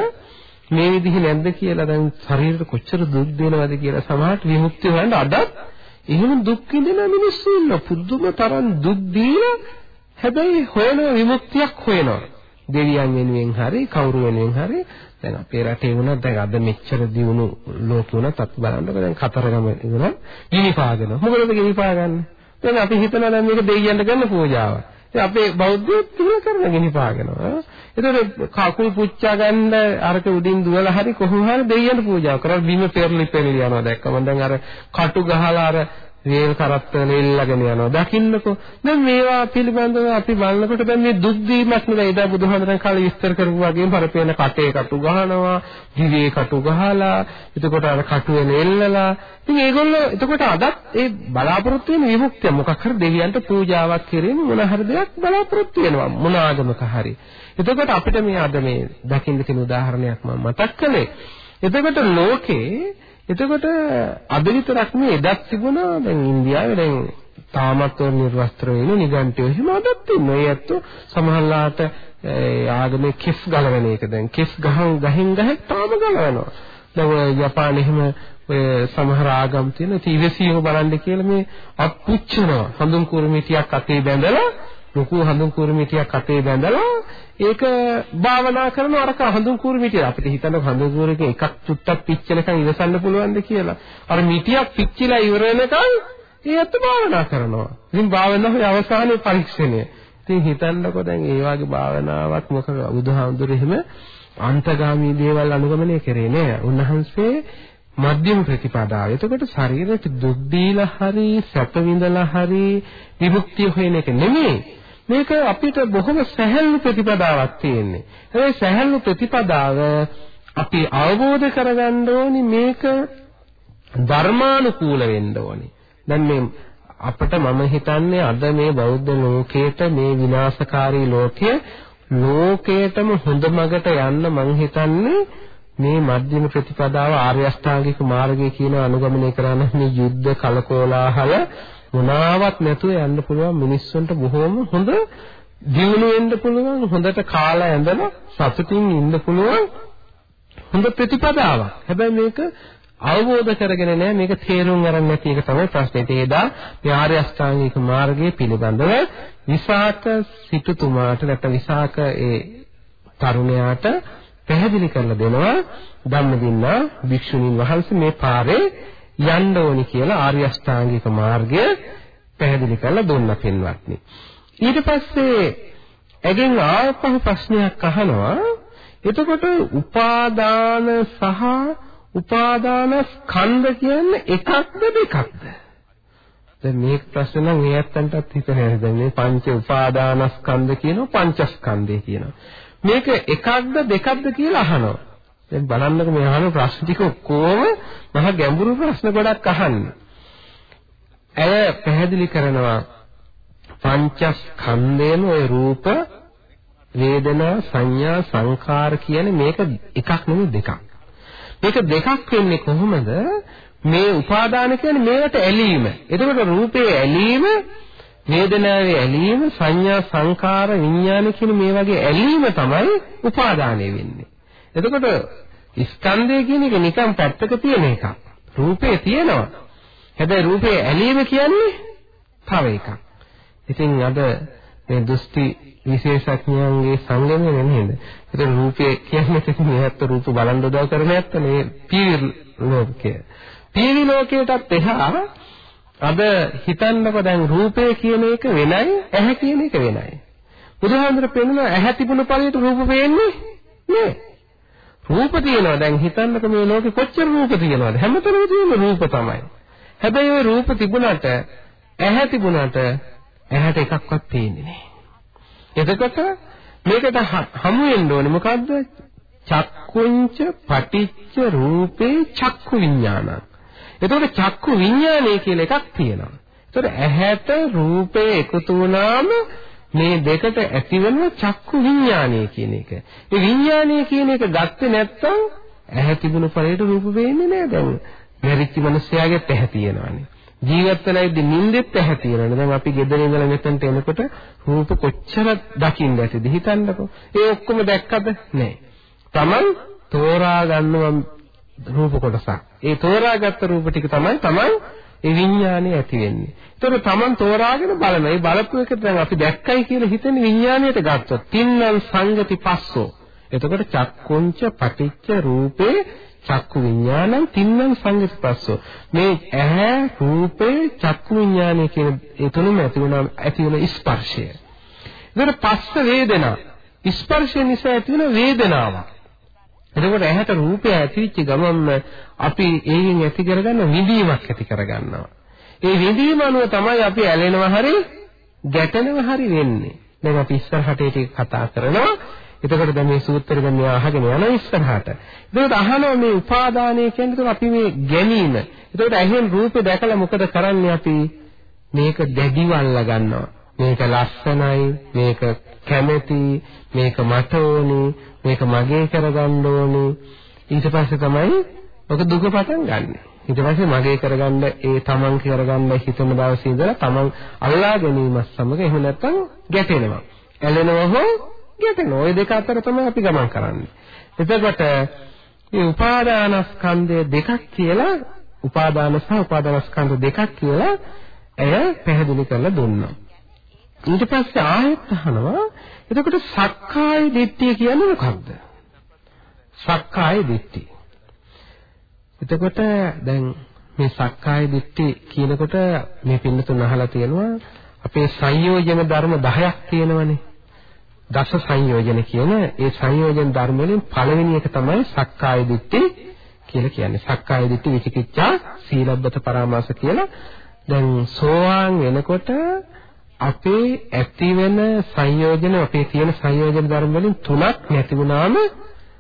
මේ විදිහ නැද්ද කියලා දැන් ශරීරෙට කොච්චර දුක් දෙනවද කියලා සමහරට විමුක්තිය හොයන්න අදත් එහෙම දුක් විඳින මිනිස්සු ඉන්න පුදුම තරම් දුක් දීලා හැබැයි හොයන විමුක්තියක් හොයනවා. දෙවියන් වෙනුවෙන් හරි කවුරු වෙනුවෙන් හරි. දැන් අපේ රටේ වුණත් දැන් අද මෙච්චර දියුණු ලෝකෙ වුණත් අපි බලන්නකෝ දැන් කතරගම ඉඳලා ගිනිපාගෙන මොකද ගිනිපාගන්නේ දැන් අපි හිතනවා දැන් මේක දෙවියන්ට කරන පූජාවක්. ඉතින් අපේ බෞද්ධයෝ තියලා කරන ගෙනිපාගෙනවා. ඒතකොට කකුල් පුච්චා ගන්න අරක උඩින් දුවලා හරි කොහොම හරි දෙයියන්ට පූජා කරලා බිම පෙරලි පෙරලි යනවා දැක්කම දැන් අර කටු ගහලා අර වේල් කරත්තවල එල්ලගෙන යනවා. දකින්නකෝ. දැන් මේවා පිළිබඳව අපි බලනකොට දැන් මේ දුක් දීමක් නෙවෙයි. එදා බුදුහාමරන් කාලේ විස්තර කරපු වගේම පරපේන කටේ කටු ගහනවා, දිවේ කටු ගහලා, එතකොට අර කටුවෙන් එල්ලලා. ඉතින් ඒගොල්ලෝ එතකොට අදත් ඒ බලාපොරොත්තු වෙන විමුක්තිය මොකක් හරි දෙවියන්ට පූජාවක් කිරීම මොන හරි දෙයක් බලාපොරොත්තු වෙනවා. මොන ආගමක හරි. එතකොට අපිට මේ අද මේ දකින්න තියෙන උදාහරණයක් මම මතක් කළේ. එතකොට ලෝකේ එතකොට අද විතරක් නෙවෙයි එදත් තිබුණා දැන් ඉන්දියාවේ දැන් තාමත් ඔය නිර්වස්ත්‍ර වෙන නිගන්ටයෝ එහෙම අදත් ඉන්නවා. ඒ ඇත්තෝ සමහරලාට ආගමේ කිස් ගලවන එක දැන් කිස් ගහන් ගහින් ගහ තාම ගලවනවා. දැන් ඔය ජපානයේ එහෙම ඔය සමහර ආගම් තියෙන තීවසීම බලන්න කියලා මේ අප්පුච්චනවා. හඳුන් කුරුමිටියක් අතේ බැඳලා ලොකු හඳුන් කුරුමිටියක් අතේ බැඳලා ඒක භාවනා කරන අරක හඳුන් කුරුමිටිය අපිට හිතන්න හඳුන් කුරුමිටියක එකක් චුට්ටක් පිච්චෙනකන් ඉවසන්න පුළුවන්ද කියලා. අර මිටියක් පිච්චිලා ඉවර වෙනකන් ඒත් භාවනා කරනවා. ඉතින් භාවනාවේ අවසානයේ පරීක්ෂණය. ඉතින් හිතන්නකෝ දැන් ඒ වගේ භාවනාවක් මොකද බුදුහාමුදුරු එහෙම අන්තගාමී දේවල් අනුගමනය කරේ නෑ. උන්වහන්සේ මධ්‍යම ප්‍රතිපදාව. එතකොට ශරීරයට දුක් දීලා හරි සැප විඳලා හරි විමුක්තිය හොයන එක නෙමෙයි. මේක අපිට බොහොම සැහැල්ලු ප්‍රතිපදාවක් තියෙන්නේ. ඒ සැහැල්ලු ප්‍රතිපදාව අපි අවබෝධ කරගන්න ඕනි මේක ධර්මානුකූල වෙන්න ඕනි. දැන් මේ අපිට මම හිතන්නේ අද මේ බෞද්ධ ලෝකයට මේ විනාශකාරී ලෝකය ලෝකයටම හොඳ මගට යන්න මම හිතන්නේ මේ මධ්‍යම ප්‍රතිපදාව ආර්ය අෂ්ටාංගික මාර්ගය කියන අනුගමනය කරන මේ යුද්ධ කලකෝලාහල මොනාවක් නැතුව යන්න පුළුවන් මිනිස්සුන්ට බොහොම හොඳ දියුණු වෙන්න පුළුවන් හොඳට කාලා ඇඳලා සතුටින් ඉන්න පුළුවන් හොඳ ප්‍රතිපදාවක්. හැබැයි මේක අවබෝධ කරගෙන නැහැ මේක තේරුම් ගන්න නැති එක තමයි ප්‍රශ්නේ. ඒදා මේ ආර්ය අෂ්ටාංගික මාර්ගයේ පිළිබඳව විසාක සිටුතුමාට නැත්නම් විසාක ඒ තරුණයාට පැහැදිලි කරලා දෙනවා ධම්මදින්නා භික්ෂුණීන් වහන්සේ මේ පාරේ යන්න ඕනි කියලා ආර්ය අෂ්ටාංගික මාර්ගය පැහැදිලි කරලා දුන්න පින්වත්නි. ඊට පස්සේ එගෙන් ආපහු ප්‍රශ්නයක් අහනවා එතකොට උපාදාන සහ උපාදාන ස්කන්ධ කියන්නේ එකක්ද දෙකක්ද? දැන් මේක ප්‍රශ්න නම් මේ ඇත්තන්ටත් හිතන්නේ දැන් මේ පංච උපාදානස්කන්ධ කියනවා පංචස්කන්ධය කියනවා. මේක එකක්ද දෙකක්ද කියලා අහනවා. දැන් බලන්නකො මේ අහන ප්‍රශ්න ටික ඔක්කොම මහා ගැඹුරු ප්‍රශ්න ගොඩක් අහන්නේ. ඇය පැහැදිලි කරනවා පංචස්කන්ධයම ওই රූප වේදනා සංඥා සංකාර කියන මේක එකක් නෙමෙයි දෙකක්. මේක දෙකක් වෙන්නේ කොහොමද? මේ උපාදාන කියන්නේ මේවට ඇලීම. එතකොට රූපේ ඇලීම වේදනාවේ ඇලීම සංඥා සංකාර විඥාන කියන මේ වගේ ඇලීම තමයි උපාදානය වෙන්නේ. එතකොට ස්කන්ධය කියන එක නිකන් පැත්තක තියෙන එකක්. රූපේ තියෙනවා. හැබැයි රූපේ ඇලීම කියන්නේ තව එකක්. ඉතින් අද මේ දෘෂ්ටි විශේෂඥයන්ගේ සංගමය නේද? ඒක රූපේ කියන්නේ [laughs] ඉතින් මේත් රූප බලන් දොඩව කරන ඇත්ත නේ පීවි ලෝකය. පීවි ලෝකයටත් එහා අද හිතන්නකො දැන් රූපය කියන එක වෙනයි ඇහැ කියන එක වෙනයි. බුදුහාමුදුර පෙන්වන ඇහැ තිබුණු පළියට රූප පේන්නේ නෑ. රූප තියෙනවා දැන් හිතන්නකො මේ ලෝකෙ කොච්චර රූප තියෙනවද හැමතැනම තියෙන රූප තමයි. හැබැයි ওই රූප තිබුණාට ඇහැ තිබුණාට ඇහැට එකක්වත් පේන්නේ නෑ. එතකොට මේකට හමු වෙන්න ඕනේ මොකද්ද? චක්කුංච පටිච්ච රූපේ චක්කු විඥානං. එතකොට චක්කු විඥානය කියලා එකක් තියෙනවා. එතකොට ඇහැට රූපේ එකතු වුණාම මේ දෙකට ඇතිවෙන චක්කු විඥානය කියන එක. මේ විඥානය කියන එක ගත්තේ නැත්නම් ඇහැ තිබුණු පළේට රූප වෙන්නේ නැහැ දැන්. මැරිච්ච මිනිස්යාගේ ඇහැ තියෙනවානේ. ජීවත් වෙලා ඉඳි නිින්දෙත් ඇහැ තියෙනවානේ. දැන් අපි ගෙදර ඉඳලා මෙතනට එනකොට රූප කොච්චර දකින්න ඇතිද හිතන්නකෝ. ඒ ඔක්කොම දැක්කද? නැහැ. Taman තෝරා ගන්නවා රූප කොටසක්. ඒ තෝරාගත්ත රූප ටික තමයි Taman ඒ විඥානේ ඇති වෙන්නේ. ඒතකොට Taman තෝරාගෙන බලන. ඒ බලපු එක දැන් අපි දැක්කයි කියලා හිතෙන විඥාණයට ගත්තොත් තින්නම් සංගති පස්සෝ. එතකොට චක්කුංච පටිච්ච රූපේ චක්කු විඥානං තින්නම් සංගති පස්සෝ. මේ ඇහැ රූපේ චක්කු විඥානය කියන ඒ තුනම ඇති වෙන ඇති වෙන ස්පර්ශය. ඒතකොට පස්ස වේදනා ස්පර්ශය නිසා ඇති වෙන වේදනාවක්. එතකොට ඇහැට රූපය ඇතිවෙච්ච ගමන්ම අපි ඒකෙන් ඇති කරගන්න විඳීමක් ඇති කරගන්නවා. ඒ විඳීම අනුව තමයි අපි ඇලෙනවා හරි ගැටෙනවා හරි වෙන්නේ. දැන් අපි ඉස්සරහට ඒක කතා කරනවා. එතකොට දැන් මේ සූත්‍රය දැන් මෙයා අහගෙන යන ඉස්සරහට. එතකොට අහනවා මේ උපාදානය කියන්නේ අපි මේ ගැනීම. එතකොට ඇහෙන් රූපේ දැකලා මොකද කරන්නේ අපි? මේක දැඩිව අල්ලා ගන්නවා. මේක ලස්සනයි, මේක කැමැති, මේක මට ඕනි, මේක මගේ කරගන්න ඕනි. ඊට පස්සේ තමයි ඔක දුක පටන් ගන්නෙ. ඊට පස්සේ මගේ කරගන්න ඒ තමන් කරගන්න හිතන දවසේ ඉඳලා තමන් අල්ලා ගැනීමත් සමග එහෙම නැත්නම් ගැටෙනවා. ඇලෙනවා හෝ ගැටෙනවා. ওই දෙක අතර තමයි අපි ගමන් කරන්නේ. එතකොට මේ උපාදානස්කන්ධය දෙකක් කියලා උපාදාන සහ උපාදානස්කන්ධ දෙකක් කියලා එය පැහැදිලි කරලා දුන්නා. ඊට පස්සේ ආයෙත් අහනවා එතකොට සක්කාය දිට්ඨිය කියන්නේ මොකක්ද? සක්කාය දිට්ඨිය. එතකොට දැන් මේ සක්කාය දිට්ඨි කියනකොට මේ පින්නතුන් අහලා තියෙනවා අපේ සංයෝජන ධර්ම 10ක් තියෙනවනේ. දස සංයෝජන කියන ඒ සංයෝජන ධර්ම වලින් පළවෙනි එක තමයි සක්කාය දිට්ඨි කියලා කියන්නේ. සක්කාය දිට්ඨි විචිකිච්ඡා සීලබ්බත පරාමාස කියලා. දැන් සෝවාන් වෙනකොට අපේ ඇති වෙන සංයෝජන අපේ තියෙන සංයෝජන ධර්ම වලින් තුනක් නැති වුණාම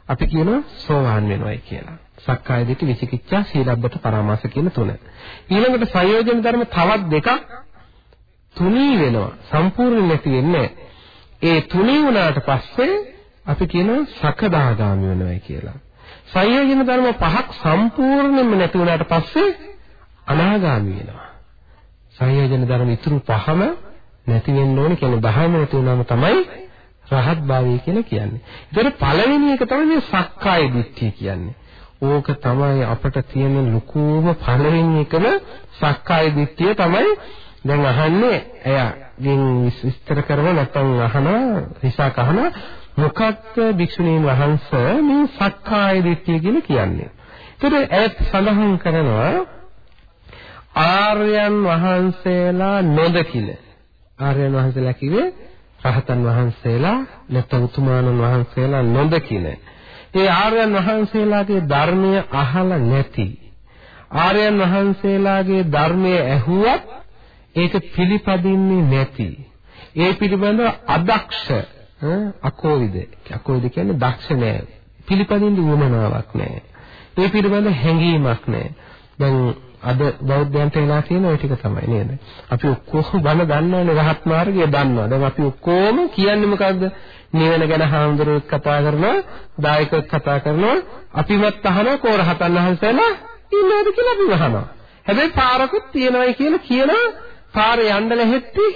අපි කියනවා සෝවාන් වෙනවයි කියලා. සක්කාය දිට්ඨි විචිකිච්ඡා සීලබ්බත පරාමාස කියන තුන. ඊළඟට සංයෝජන ධර්ම තවත් දෙකක් තුනී වෙනවා. සම්පූර්ණ නැති වෙන්නේ ඒ තුනී වුණාට පස්සේ අපි කියනවා සකදාගාමි වෙනවයි කියලා. සංයෝජන ධර්ම පහක් සම්පූර්ණයෙන්ම නැති වුණාට පස්සේ අනාගාමි වෙනවා. සංයෝජන ධර්ම ඉතුරු පහම නැති වෙන්න ඕනේ කියන්නේ දහම නැති වුණාම තමයි රහත් භාවය කියලා කියන්නේ. ඒතර පළවෙනි එක තමයි මේ සක්කාය දිට්ඨිය කියන්නේ. ඕක තමයි අපට තියෙන ලකූම පළවෙනි එකම සක්කාය දිට්ඨිය තමයි දැන් අහන්නේ එයාගෙන් විස්තර කරව නැත්නම් අහනවා හිසක් අහනවා මොකක්ද භික්ෂුණීන් වහන්සේ මේ සක්කාය දිට්ඨිය කියලා කියන්නේ. ඒතර ඇත් සඳහන් කරනවා ආර්යයන් වහන්සේලා නොදකින ආර්යයන් වහන්සේලා කිව්වේ රහතන් වහන්සේලා නැත්නම් උතුමාණන් වහන්සේලා නොදකින ඒ ආර්යයන් වහන්සේලාගේ ධර්මය අහලා නැති. ආර්යයන් වහන්සේලාගේ ධර්මය ඇහුවත් ඒක පිළිපදින්නේ නැති. ඒ පිළිබඳව අදක්ෂ අකෝවිද. අකෝවිද කියන්නේ දක්ෂ නෑ. පිළිපදින්න උවමනාවක් නෑ. ඒ පිළිබඳ හැඟීමක් නෑ. දැන් අද බෞද්ධයන්ට වෙලා තියෙන ওই ටික තමයි නේද? අපි ඔක්කොම බණ දන්නවනේ රහත් මාර්ගය දන්නවා. දැන් අපි ඔක්කොම කියන්නේ මොකද්ද? නිවන ගැන හාමුදුරුවෝ කතා කරනවා, දායකයෝ කතා කරනවා, අපිවත් අහනවා කෝ රහතන් වහන්සේලා ඉන්නවද කියලා අපි අහනවා. හැබැයි පාරකුත් තියෙනවයි කියලා කියනවා පාරේ යන්න ලැහෙtti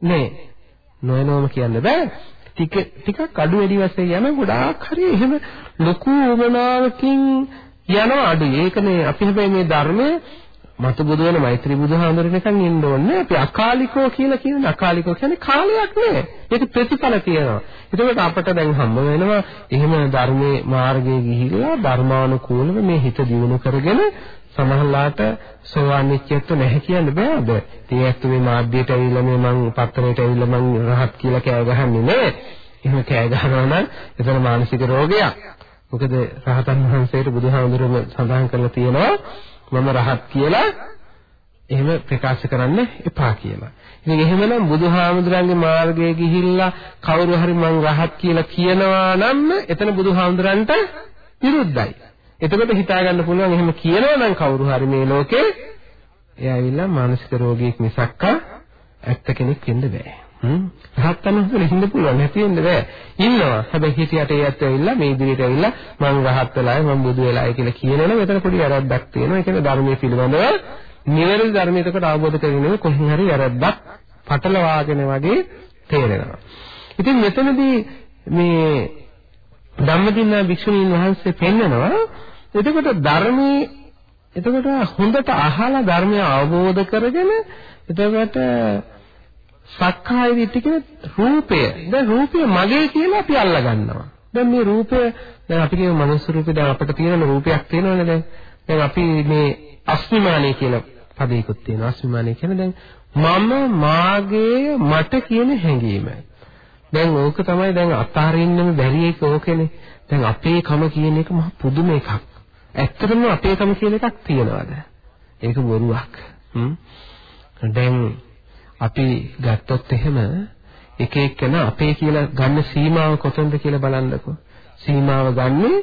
නේ. නොයනවම කියන්න බෑ. ටික ටිකක් අඩු වැඩි වශයෙන් යන ගොඩාක් හරි එහෙම ලොකු උමනාවකින් යනවා අඩුයි. ඒකනේ අපි හැබැයි මේ ධර්මයේ මත බුදු වෙන මෛත්‍රී බුදුහාඳුරනකන් ඉන්න ඕනේ. අපි අකාලිකෝ කියලා කියන්නේ අකාලිකෝ කියන්නේ කාලයක් නෙවෙයි. ඒක ප්‍රතිඵල තියෙනවා. ඒකෝට අපට දැන් හම්බ වෙනවා එහෙම ධර්මයේ මාර්ගයේ ගිහිල්ලා ධර්මානුකූලව මේ හිත දියුණු කරගෙන සමහරලාට සෝවාන් වෙච්චෙත් නැහැ කියන්න බෑද? ඉතින් ඇත්ත මේ මාධ්‍යයට ඇවිල්ලා මේ මං පත්තරයට ඇවිල්ලා මං රහත් කියලා කෑ ගහන්නේ නෑ. එහෙම කෑ ගහනවා නම් එතන මානසික රෝගයක්. මොකද රහතන් වහන්සේට බුදුහාමුදුරුවෝ සඳහන් කරලා තියෙනවා මම රහත් කියලා එහෙම ප්‍රකාශ කරන්න එපා කියලා. ඉතින් එහෙමනම් බුදුහාමුදුරන්ගේ මාර්ගයේ ගිහිල්ලා කවුරු හරි මං රහත් කියලා කියනවා නම් එතන බුදුහාමුදුරන්ට විරුද්ධයි. එතකොට හිතා ගන්න පුළුවන් එහෙම කියනවා නම් කවුරු හරි මේ ලෝකේ එයා ඇවිල්ලා මානසික රෝගියෙක් මිසක්කා ඇත්ත කෙනෙක් වෙන්න බෑ. රහතන් වහන්සේලා හින්ද පුළුවන් නැති වෙන්න බෑ. ඉන්නවා. හැබැයි හිතියට ඒ ඇත්ත ඇවිල්ලා මේ ඉදිරියට ඇවිල්ලා මම රහත් වෙලායි මම බුදු වෙලායි කියලා කියනවනේ මෙතන පොඩි වැරද්දක් තියෙනවා. ඒ කියන්නේ ධර්මයේ පිළිබඳව නිවැරදි ධර්මයේ එතකොට අවබෝධ කරගෙන කොහෙන් හරි වැරද්දක් පටලවාගෙන වගේ තේරෙනවා. ඉතින් මෙතනදී මේ ධම්මදින්න භික්ෂුණීන් වහන්සේ පෙන්නනවා එතකොට ධර්මයේ එතකොට හොඳට අහලා ධර්මය අවබෝධ කරගෙන එතකොට සක්කාය දිට්ඨිය කියන්නේ රූපය. දැන් රූපය මගේ කියලා අපි අල්ලා ගන්නවා. දැන් මේ රූපය දැන් අපි කියන මනුස්ස රූපේ දැන් අපිට තියෙන රූපයක් තියෙනවනේ දැන්. දැන් අපි මේ අස්මිමානිය කියලා පදයකුත් තියෙනවා. අස්මිමානිය කියන්නේ දැන් මම මාගේ මට කියන හැඟීම. දැන් ඕක තමයි දැන් අතාරින්නම බැරි එක ඕකනේ. දැන් අපේ කම කියන එක මහ පුදුම එකක්. ඇත්තටම අපේ කම කියන එකක් තියනවාද? ඒක බොරුවක්. හ්ම්. දැන් අපි ගත්තොත් එහෙම එක එක්කෙනා අපේ කියලා ගන්න සීමාව කොතනද කියලා බලන්නකෝ. සීමාව ගන්නේ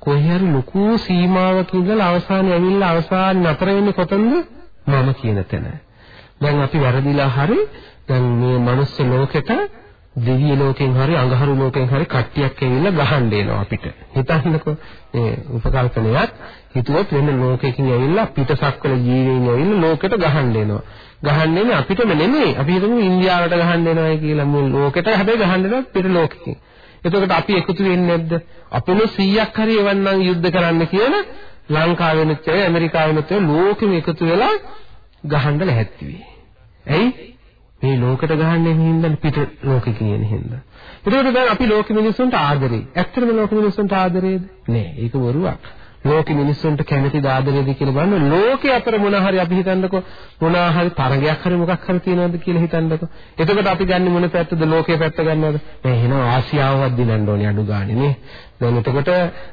කොහේ හරි ලොකු සීමාවක ඉඳලා අවසානයේ ඇවිල්ලා අවසාන නතර වෙන්නේ කොතනද? මම කියන තැන. දැන් අපි වැරදිලා හරි දැන් මේ මනුස්ස ලෝකෙට දිව්‍ය ලෝකෙන් හරි අඟහරු ලෝකෙන් හරි කට්ටියක් ඇවිල්ලා ගහන්න එනවා අපිට. හිතන්නකෝ මේ උපකල්පනයක් හිතුවොත් වෙන ලෝකයකින් ඇවිල්ලා පිටසක්වල ජීවීන් ඇවිල්ලා ලෝකෙට ගහන්න එනවා. ගහන්න එන්නේ අපිටම නෙමෙයි. අපි හිතමු ඉන්දියාවට ගහන්න එනවායි කියලා මුල් ලෝකෙට හැබැයි ගහන්න එනවා පිට ලෝකෙකින්. එතකොට අපි එකතු වෙන්නේ නැද්ද? අපිනු 100ක් හරි එවන්නම් යුද්ධ කරන්න කියන ලංකාවෙනුත් ඒ ඇමරිකාවෙනුත් ලෝකෙම එකතු වෙලා ගහන්න ලැහැත්ති වෙයි. ඇයි? මේ ලෝකෙට ගහන්නේ හින්දා පිට ලෝකෙ කියන හින්දා. ඒකෝට දැන් අපි ලෝක මිනිස්සුන්ට ආදරේ. ඇත්තටම ලෝක මිනිස්සුන්ට ආදරේද? නෑ, ඒක බොරුවක්. ලෝක මිනිස්සුන්ට කැමති ආදරේද කියලා බලන්න ලෝකේ අතර මොන හරි අපි හිතන්නකෝ මොන හරි තරගයක් හරි මොකක් හරි තියෙනවද කියලා හිතන්නකෝ. එතකොට අපි ගන්න මොන පැත්තද ලෝකයේ පැත්ත ගන්නවද? මේ එහෙනම් ආසියාවවත් දිනන්න ඕනේ අඩු ගානේ නේ. දැන් එතකොට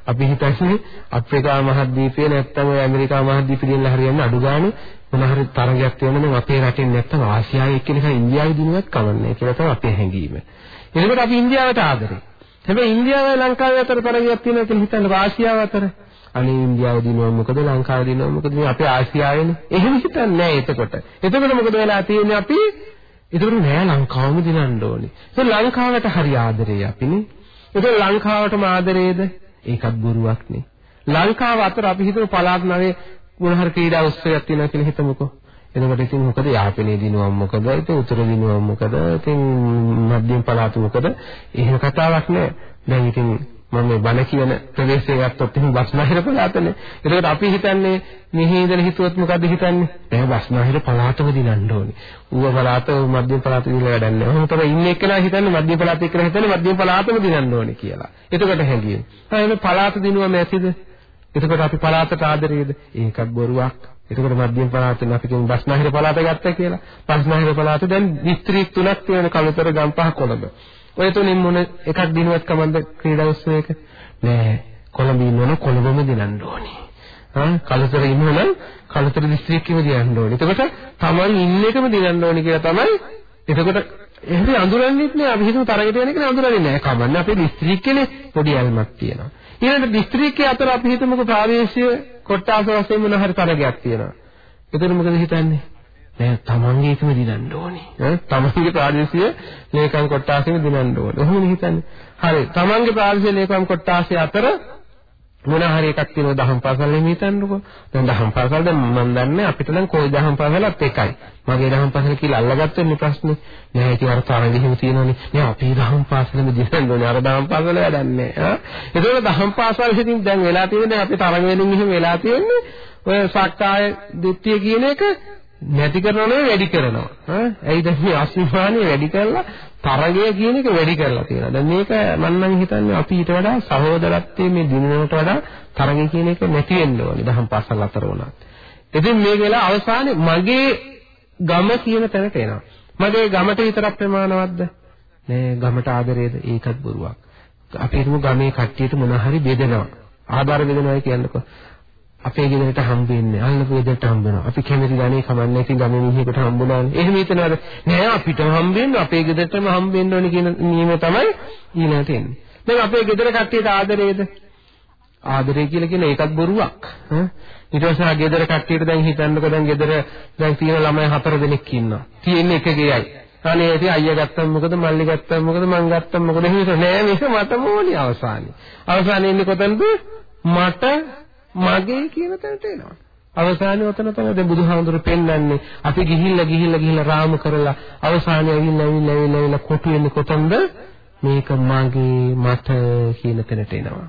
අපි හිතන්නේ අප්‍රිකා මහද්වීපය නැත්තම් ඇමරිකා මහද්වීපය දිනලා හරියන්නේ අඩු ගානේ මොන හරි තරගයක් තියෙනවා නම් අපේ රටෙන් නැත්තම් ආසියාවේ එක්කෙනෙක් ඉන්දියාවේ දිනුවත් කවන්නේ කියලා තමයි අපේ හැඟීම. එතකොට අපි ඉන්දියාවට ආදරේ. හැබැයි ඉන්දියාවයි ලංකාවයි අතර තරගයක් තියෙනවා කියලා හිතන්න ආසියාව අතර. අනේ ඉන්දියාව දිනුවා මොකද ලංකාව දිනුවා මොකද මේ අපේ ආසියාවේනේ. එහෙම හිතන්නේ නැහැ එතකොට. එතකොට මොකද වෙලා තියෙන්නේ අපි? එතකොට නෑ ලංකාවම දිනන්න ඕනේ. ඒක ලංකාවට හරි ආදරේ අපිනේ. ඒක ලංකාවටම ආදරේද? ඒකත් බොරුවක් නේ. ලංකාව අතර අපි හිතමු පළාත් නවේ මොන හරි ක්‍රීඩා උත්සවයක් තියෙනවා කියලා හිතමුකෝ. එතකොට ඉතින් මොකද යාපනයේ දිනුවම් මොකද? ඉතින් උතුර දිනුවම් මොකද? ඉතින් මධ්‍යම පළාත මොකද? එහෙම කතාවක් නෑ. දැන් ඉතින් මම මේ බණ කියන ප්‍රදේශය ගත්තොත් එහෙනම් බස්නාහිර පළාතනේ. ඒකට අපි හිතන්නේ මෙහි ඉඳලා හිතුවොත් මොකද්ද හිතන්නේ? නෑ බස්නාහිර පළාතම දිනන්න ඕනේ. ඌව පළාත මධ්‍යම පළාත දිනලා වැඩක් නෑ. ඔහොම තමයි ඉන්නේ එක්කලා හිතන්නේ මධ්‍යම පළාත එක්කලා හිතන්නේ මධ්‍යම පළාතම දිනන්න ඕනේ කියලා. එතකොට හැංගියෙ. ආ පළාත දිනුවම ඇතිද? එතකොට අපි පළාතට ආදරේද? ඒකත් බොරුවක්. එතකොට මධ්‍යම පළාතෙන් අපි කියමු බස්නාහිර පළාත ගත්තා කියලා. බස්නාහිර පළාත දැන් දිස්ත්‍රික් තුනක් තියෙන කලතර ගම්පහ කොළඹ. ඔය තුنين මොන එකක් දිනුවත් කමන්ද ක්‍රීඩා උත්සවයක? නෑ. කොළඹ ඉන්නවනම් කොළඹම දිනන්න ඕනේ. හා කලතර ඉන්නවනම් කලතර දිස්ත්‍රික්කෙම දිනන්න ඕනේ. එතකොට Taman ඉන්න එකම දිනන්න ඕනේ කියලා තමයි එතකොට එහෙම අඳුරන්නේත් නෑ. අපි හිතමු තරගයට යන එක අඳුරන්නේ නෑ. කමන්න අපේ දිස්ත්‍රික්කනේ පොඩි අල්මක් තියෙනවා. ඊළඟ දිස්ත්‍රික්කයේ අතර අපි හිතමුකෝ ප්‍රාදේශීය කොට්ටාස වශයෙන් මොන හරි තරගයක් තියෙනවා. එතකොට මොකද හිතන්නේ? නෑ තමන්ගේ එකම දිනන්න ඕනේ. ඈ තමන්ගේ ප්‍රාදේශීය ලේකම් කොට්ටාසෙම දිනන්න ඕනේ. එහෙමනේ හිතන්නේ. හරි. තමන්ගේ ප්‍රාදේශීය ලේකම් කොට්ටාසය අතර මොන හරි එකක් තියෙනවා දහම් පාසල් එහෙම හිතන්නකෝ. දැන් දහම් පාසල් දැන් මම දන්නේ අපිට නම් කොයි දහම් පාසලත් එකයි. මගේ දහම් පාසල කියලා අල්ලගත්තේ ප්‍රශ්නේ. නෑ ඒක අර තරඟ එහෙම තියෙනවනේ. නෑ අපේ දහම් පාසලෙම දිනන්න ඕනේ. අර දහම් පාසල වැඩක් නෑ. ආ. ඒකෝල දහම් පාසල් ඉතින් දැන් වෙලා තියෙන්නේ අපේ තරඟ වෙනින් එහෙම වෙලා තියෙන්නේ. ඔය සක්කාය දිට්ඨිය කියන එක නැති කරනව නෙවෙයි වැඩි කරනවා. ඈ ඇයිද මේ අසීමානිය වැඩි කරලා තරගය කියන එක වැඩි කරලා තියෙනවා. දැන් මේක මම නම් හිතන්නේ අපි ඊට වඩා සහෝදරත්වයේ මේ දිනනකට වඩා තරගය කියන එක නැති වෙන්න ඕනේ. දහම් පාසල් අතර වුණත්. ඉතින් මේක වෙලා අවසානයේ මගේ ගම කියන තැනට එනවා. මගේ ගමට විතරක් ප්‍රමාණවත්ද? නෑ ගමට ආදරේද? ඒකත් බොරුවක්. අපි හිතමු ගමේ කට්ටියට මොන හරි බෙදනවා. ආධාර බෙදනවා කියන්නකෝ. අපේ ගෙදරට හම්බ වෙන්නේ අල්ලපු ගෙදරට හම්බ වෙනවා. අපි කැමති ගණේ කමන්නේ ඉතින් ගමේ මිනිහෙකුට හම්බුණානේ. එහෙම හිතනවාද? නෑ අපිටම හම්බ වෙන්න අපේ ගෙදරටම හම්බ වෙන්න ඕනේ කියන නියමය තමයි ඊළඟට එන්නේ. දැන් අපේ ගෙදර කට්ටියට ආදරේද? ආදරේ කියලා කියන ඒකත් බොරුවක්. ඊට පස්සේ ගෙදර කට්ටියට දැන් හිතන්නකෝ දැන් ගෙදර දැන් තියෙන ළමයි හතර දෙනෙක් ඉන්නවා. තියෙන්නේ එක ගෙයයි. අනේ ඉතින් අයියා ගත්තම මොකද මල්ලි ගත්තම මොකද මං ගත්තම මොකද එහෙම නෑ මේක මට ඕනි අවසානයේ. අවසානයේ ඉන්නේ කොතනද? මට මගේ කියන තැනට එනවා. අවසානයේ ඔතන තමයි දැන් බුදුහාමුදුරු පෙන්වන්නේ. අපි ගිහිල්ලා ගිහිල්ලා ගිහිල්ලා රාම කරලා අවසානයේ ඇවිල්ලා ඇවිල්ලා ඇවිල්ලා ඇවිල්ලා කොටු වෙන්නේ කොතනද? මේක මගේ මට කියන තැනට එනවා.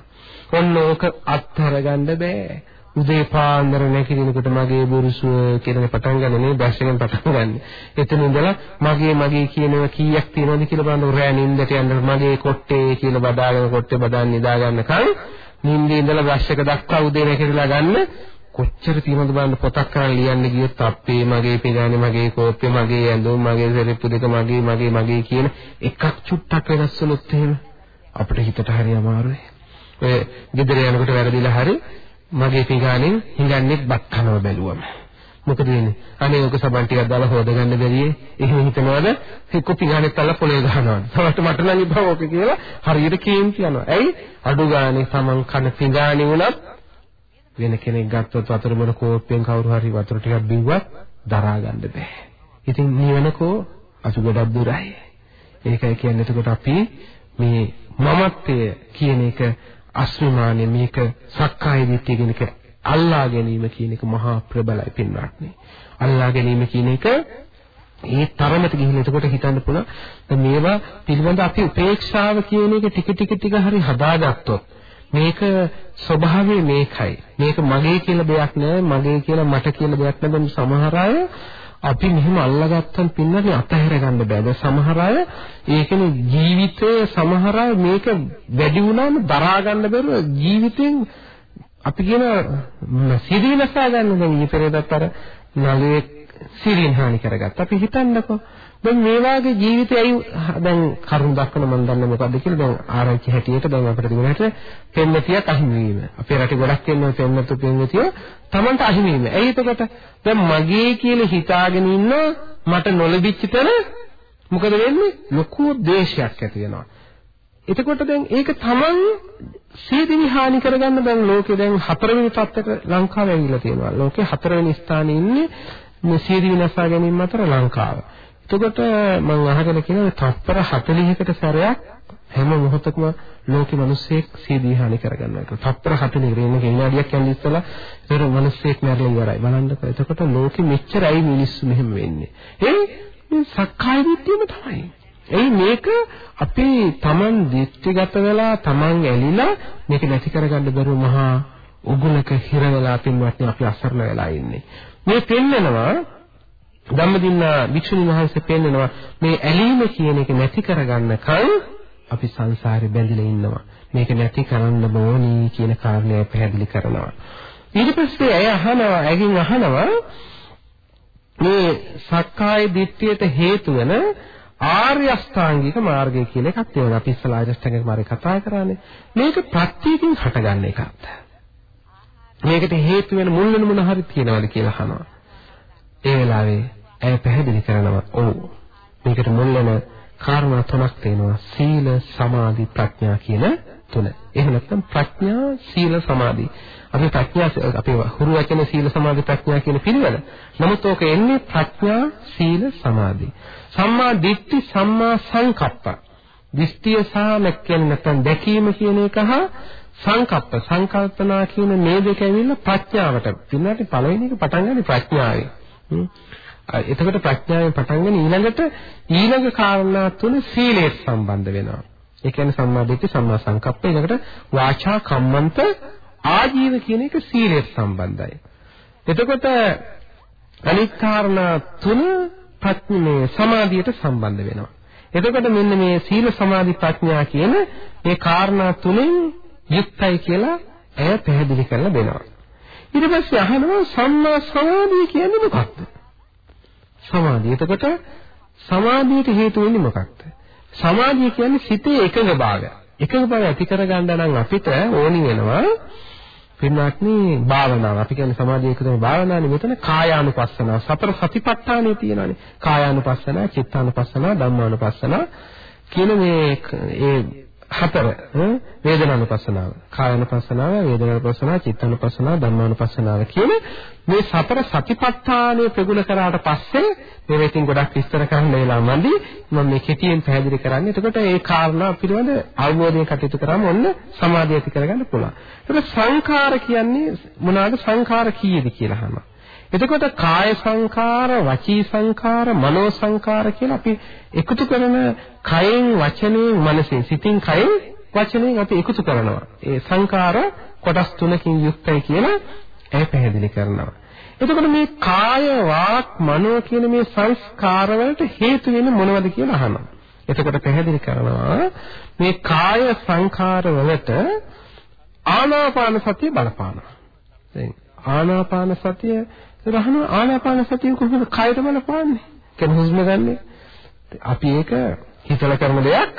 ඔන්න ඕක අත්හැර ගන්න බෑ. උදේ පාන්දර නැගිටිනකොට මගේ බුරුසුව කියන පටන් ගන්න නේ දැස්යෙන් පටන් ගන්න. එතන ඉඳලා මගේ මගේ කියනවා කීයක් තියෙනවද කියලා බලන්න. රෑ නින්දට යන්න මගේ කොට්ටේ කියලා බදාගෙන කොට්ටේ බදාන් නිදා ගන්නකම් නිින්දේ ඉඳලා බ්‍රෂ් එක දක්වා උදේ නැගිටලා ගන්න කොච්චර තියෙනවද බලන්න පොතක් කරන් ලියන්න ගියොත් අපේ මගේ පිටානේ මගේ කෝප්පේ මගේ ඇඳුම් මගේ සෙරෙප්පු දෙක මගේ මගේ මගේ කියන එකක් චුට්ටක් වෙනස් වුණොත් එහෙම අපිට හිතට හරි අමාරුයි. ඔය ගෙදර යනකොට වැරදිලා හරි මගේ පිටානේ හිඟන්නේ බත් කනව බැලුවම. මොකද වෙන්නේ? අනේ ඔක සබන් ටිකක් දාලා හොදගන්න බැරියේ. එහෙම හිතනවාද? එක්ක පිඟානෙත් අල්ල පොලේ ගහනවා. සමහරට මට නම් ඉබව ඕක කියලා හරියට කේන්ති යනවා. ඇයි? අඩු ගානේ Taman කන පිඟානේ වුණත් වෙන කෙනෙක් ගත්තොත් වතුර බොන කෝප්පෙන් කවුරු හරි වතුර ටිකක් බිව්වත් දරා ගන්න බෑ. ඉතින් නිවනකෝ අසු ගොඩක් දුරයි. ඒකයි කියන්නේ එතකොට අපි මේ මමත්වය කියන එක අස්විමානය මේක සක්කාය දිට්ඨිය කියන එක අල්ලා ගැනීම කියන එක මහා ප්‍රබලයි පින්වත්නි. අල්ලා ගැනීම කියන එක ඒ තරමට ගිහින් එතකොට හිතන්න පුළුවන් මේවා පිළිබඳ අපි උපේක්ෂාව කියන එක ටික ටික ටික හරි හදාගත්තොත් මේක ස්වභාවය මේකයි. මේක මගේ කියලා දෙයක් නෑ, මගේ කියලා මට කියලා දෙයක් නෑ. දැන් සමහර අය අපි මෙහෙම අල්ලගත්තන් පින්නනේ අතහැර ගන්න බෑ. දැන් සමහර අය ඒකනේ ජීවිතයේ සමහර අය මේක වැඩි වුණාම දරා ගන්න බැරුව ජීවිතෙන් අපි කියන සිරිනසා ගන්න දැන් ඊපෙරේදත් අර නළුවේ සිරින් හානි කරගත්ත. අපි හිතන්නකෝ දැන් මේ වාගේ ජීවිතය ඇයි දැන් කරුණ දක්වන මම දන්නේ මොකද්ද කියලා දැන් ආරංචි හැටියට දැන් අපිට තිබුණ හැට පෙන්නතියක් අහිමි වීම. අපේ රටේ ගොඩක් ඉන්නවා පෙන්නතු පෙන්නතිය Tamanට අහිමි වීම. ඇයි එතකොට දැන් මගේ කියලා හිතාගෙන ඉන්න මට නොලැබිච්ච තැන මොකද වෙන්නේ? ලොකු ද්වේෂයක් ඇති වෙනවා. එතකොට දැන් ඒක Taman සීදිවි හානි කරගන්න දැන් ලෝකේ දැන් හතරවෙනි තත්ත්වයට ලංකාව ඇවිල්ලා තියෙනවා. ලෝකේ හතරවෙනි ස්ථානයේ ඉන්නේ මේ සීදිවි නසා ගැනීම අතර ලංකාව. එතකොට මම අහගෙන කියනවා තත්පර 40කට සැරයක් හැම මොහොතකම ලෝකේ මිනිස්සෙක් සීදී හානි කරගන්නවා. ඒක තත්පර 40කට ඉන්න කෙනාඩියක් යන ඉස්සලා ඒතර මිනිස්සෙක් මැරලා ඉවරයි. බලන්නකෝ. එතකොට ලෝකෙ මෙච්චරයි මිනිස්සු මෙහෙම වෙන්නේ. ඒ මේ සක්කාය දිට්ඨියම තමයි. එයි මේක අපේ Taman දිට්ඨිගත වෙලා Taman ඇලිලා මේක නැති කරගන්න බැරුව මහා උගුලක හිර වෙලා පින්වත්නි අපි අසරණ වෙලා ඉන්නේ. මේ පෙන්නනවා ධම්මදින්න වික්ෂුණී වහන්සේ පෙන්නනවා මේ ඇලීම කියන එක නැති කරගන්නකන් අපි සංසාරේ බැඳිලා ඉන්නවා. මේක නැති කරන්න ඕනි කියන කාරණය පැහැදිලි කරනවා. ඊට පස්සේ ඇය අහනවා, ඇගින් අහනවා මේ සක්කාය දිට්ඨියට හේතු වෙන ආර්ය අෂ්ටාංගික මාර්ගය කියලා එකක් තියෙනවා. අපි ඉස්සලා ආර්ය අෂ්ටාංගික මාර්ගය කතා කරානේ. මේක ප්‍රත්‍යයෙන් හටගන්න එකක්. මේකට හේතු වෙන මුල් වෙන මොන හරි තියනවාද කියලා අහනවා. ඒ වෙලාවේ ඇය පැහැදිලි කරනවා ඔව් මේකට මුල් වෙන කාරණා තුනක් තියෙනවා සීල සමාධි ප්‍රඥා කියන තුන. එහෙම නැත්නම් ප්‍රඥා සීල සමාධි. අපි ප්‍රඥා අපේ හුරු වචන සීල සමාධි ප්‍රඥා කියන පිළිවෙල. නමුත් ඕක එන්නේ ප්‍රඥා සීල සමාධි. සම්මා දිට්ඨි සම්මා සංකප්ප. දිස්ත්‍ය සහ කියන්නේ නැත්නම් දැකීම කියන එක හා සංකප්ප සංකල්පනා කියන මේ දෙක ඇවිල්ලා ප්‍රඥාවට. පින්නට පළවෙනි එක පටන් ගන්නේ ප්‍රඥාවෙන්. එතකොට ප්‍රඥාවෙන් පටන් ගෙන ඊළඟට ඊළඟ කාරණා තුන සීලයට සම්බන්ධ වෙනවා. ඒ කියන්නේ සම්මාදිට්ඨි සම්මා සංකප්ප ඊළඟට වාචා කම්මන්ත ආජීව කියන එක සීලයට සම්බන්ධයි. එතකොට අනිත් කාරණා තුන ප්‍රඥේ සමාධියට සම්බන්ධ වෙනවා. එතකොට මෙන්න මේ සීල සමාධි ප්‍රඥා කියන මේ කාරණා තුනෙන් යුක්තයි කියලා ඇය පැහැදිලි කරලා දෙනවා. ඊට පස්සේ අහනවා සම්මා සමාධිය කියන්නේ මොකක්ද? සමාධිය. එතකොට සමාධියට හේතු වෙන්නේ මොකක්ද? සමාධිය කියන්නේ සිතේ එකඟ භාවය. එකඟ භාවය ඇති කරගන්න නම් අපිට ඕනි වෙනවා පින්වත්නි භාවනාව. අපි කියන්නේ සමාධිය එකතම භාවනාවනේ මෙතන කායානුපස්සනාව. සතර සතිපට්ඨානෙ තියෙනවානේ. කායානුපස්සනාව, චිත්තානුපස්සනාව, ධම්මානුපස්සනාව කියන මේ ඒ හතර වේදනානුපස්සනාව කායනුපස්සනාව වේදනානුපස්සනාව චිත්තානුපස්සනාව ධම්මානුපස්සනාව කියන මේ සතර සතිපට්ඨානය ප්‍රගුණ කරාට පස්සේ මේ වෙතින් ගොඩක් විස්තර කරන්න වෙලා මන්දි මම මේ කෙටියෙන් පැහැදිලි කරන්නේ. එතකොට ඒ කාරණා පිළිබඳ අවබෝධයෙන් කටයුතු කරාම ඔන්න සමාධිය ඇති කරගන්න පුළුවන්. ඒක සංඛාර කියන්නේ මොනවාද? සංඛාර කීයද කියලා අහනවා. එතකොට කාය සංඛාර, වචී සංඛාර, මනෝ සංඛාර කියලා අපි එකතු කරන කයෙන්, වචනයෙන්, මනසෙන්, සිතින්, කයෙන්, වචනයෙන් අපි එකතු කරනවා. ඒ සංඛාර කොටස් තුනකින් යුක්තයි කියලා ඒ පැහැදිලි කරනවා. එතකොට මේ කාය, වාක්, මනෝ කියන මේ සංස්කාර වලට හේතු වෙන්නේ මොනවද කියලා අහනවා. එතකොට පැහැදිලි කරනවා මේ කාය සංඛාර වලට ආනාපාන සතිය බලපානවා. දැන් ආනාපාන සතිය රහන ආනාපාන සතිය කොහොමද කයට බලපාන්නේ? කියන්නේ හුස්ම ගන්නෙ. අපි ඒක හිතලා කරන දෙයක්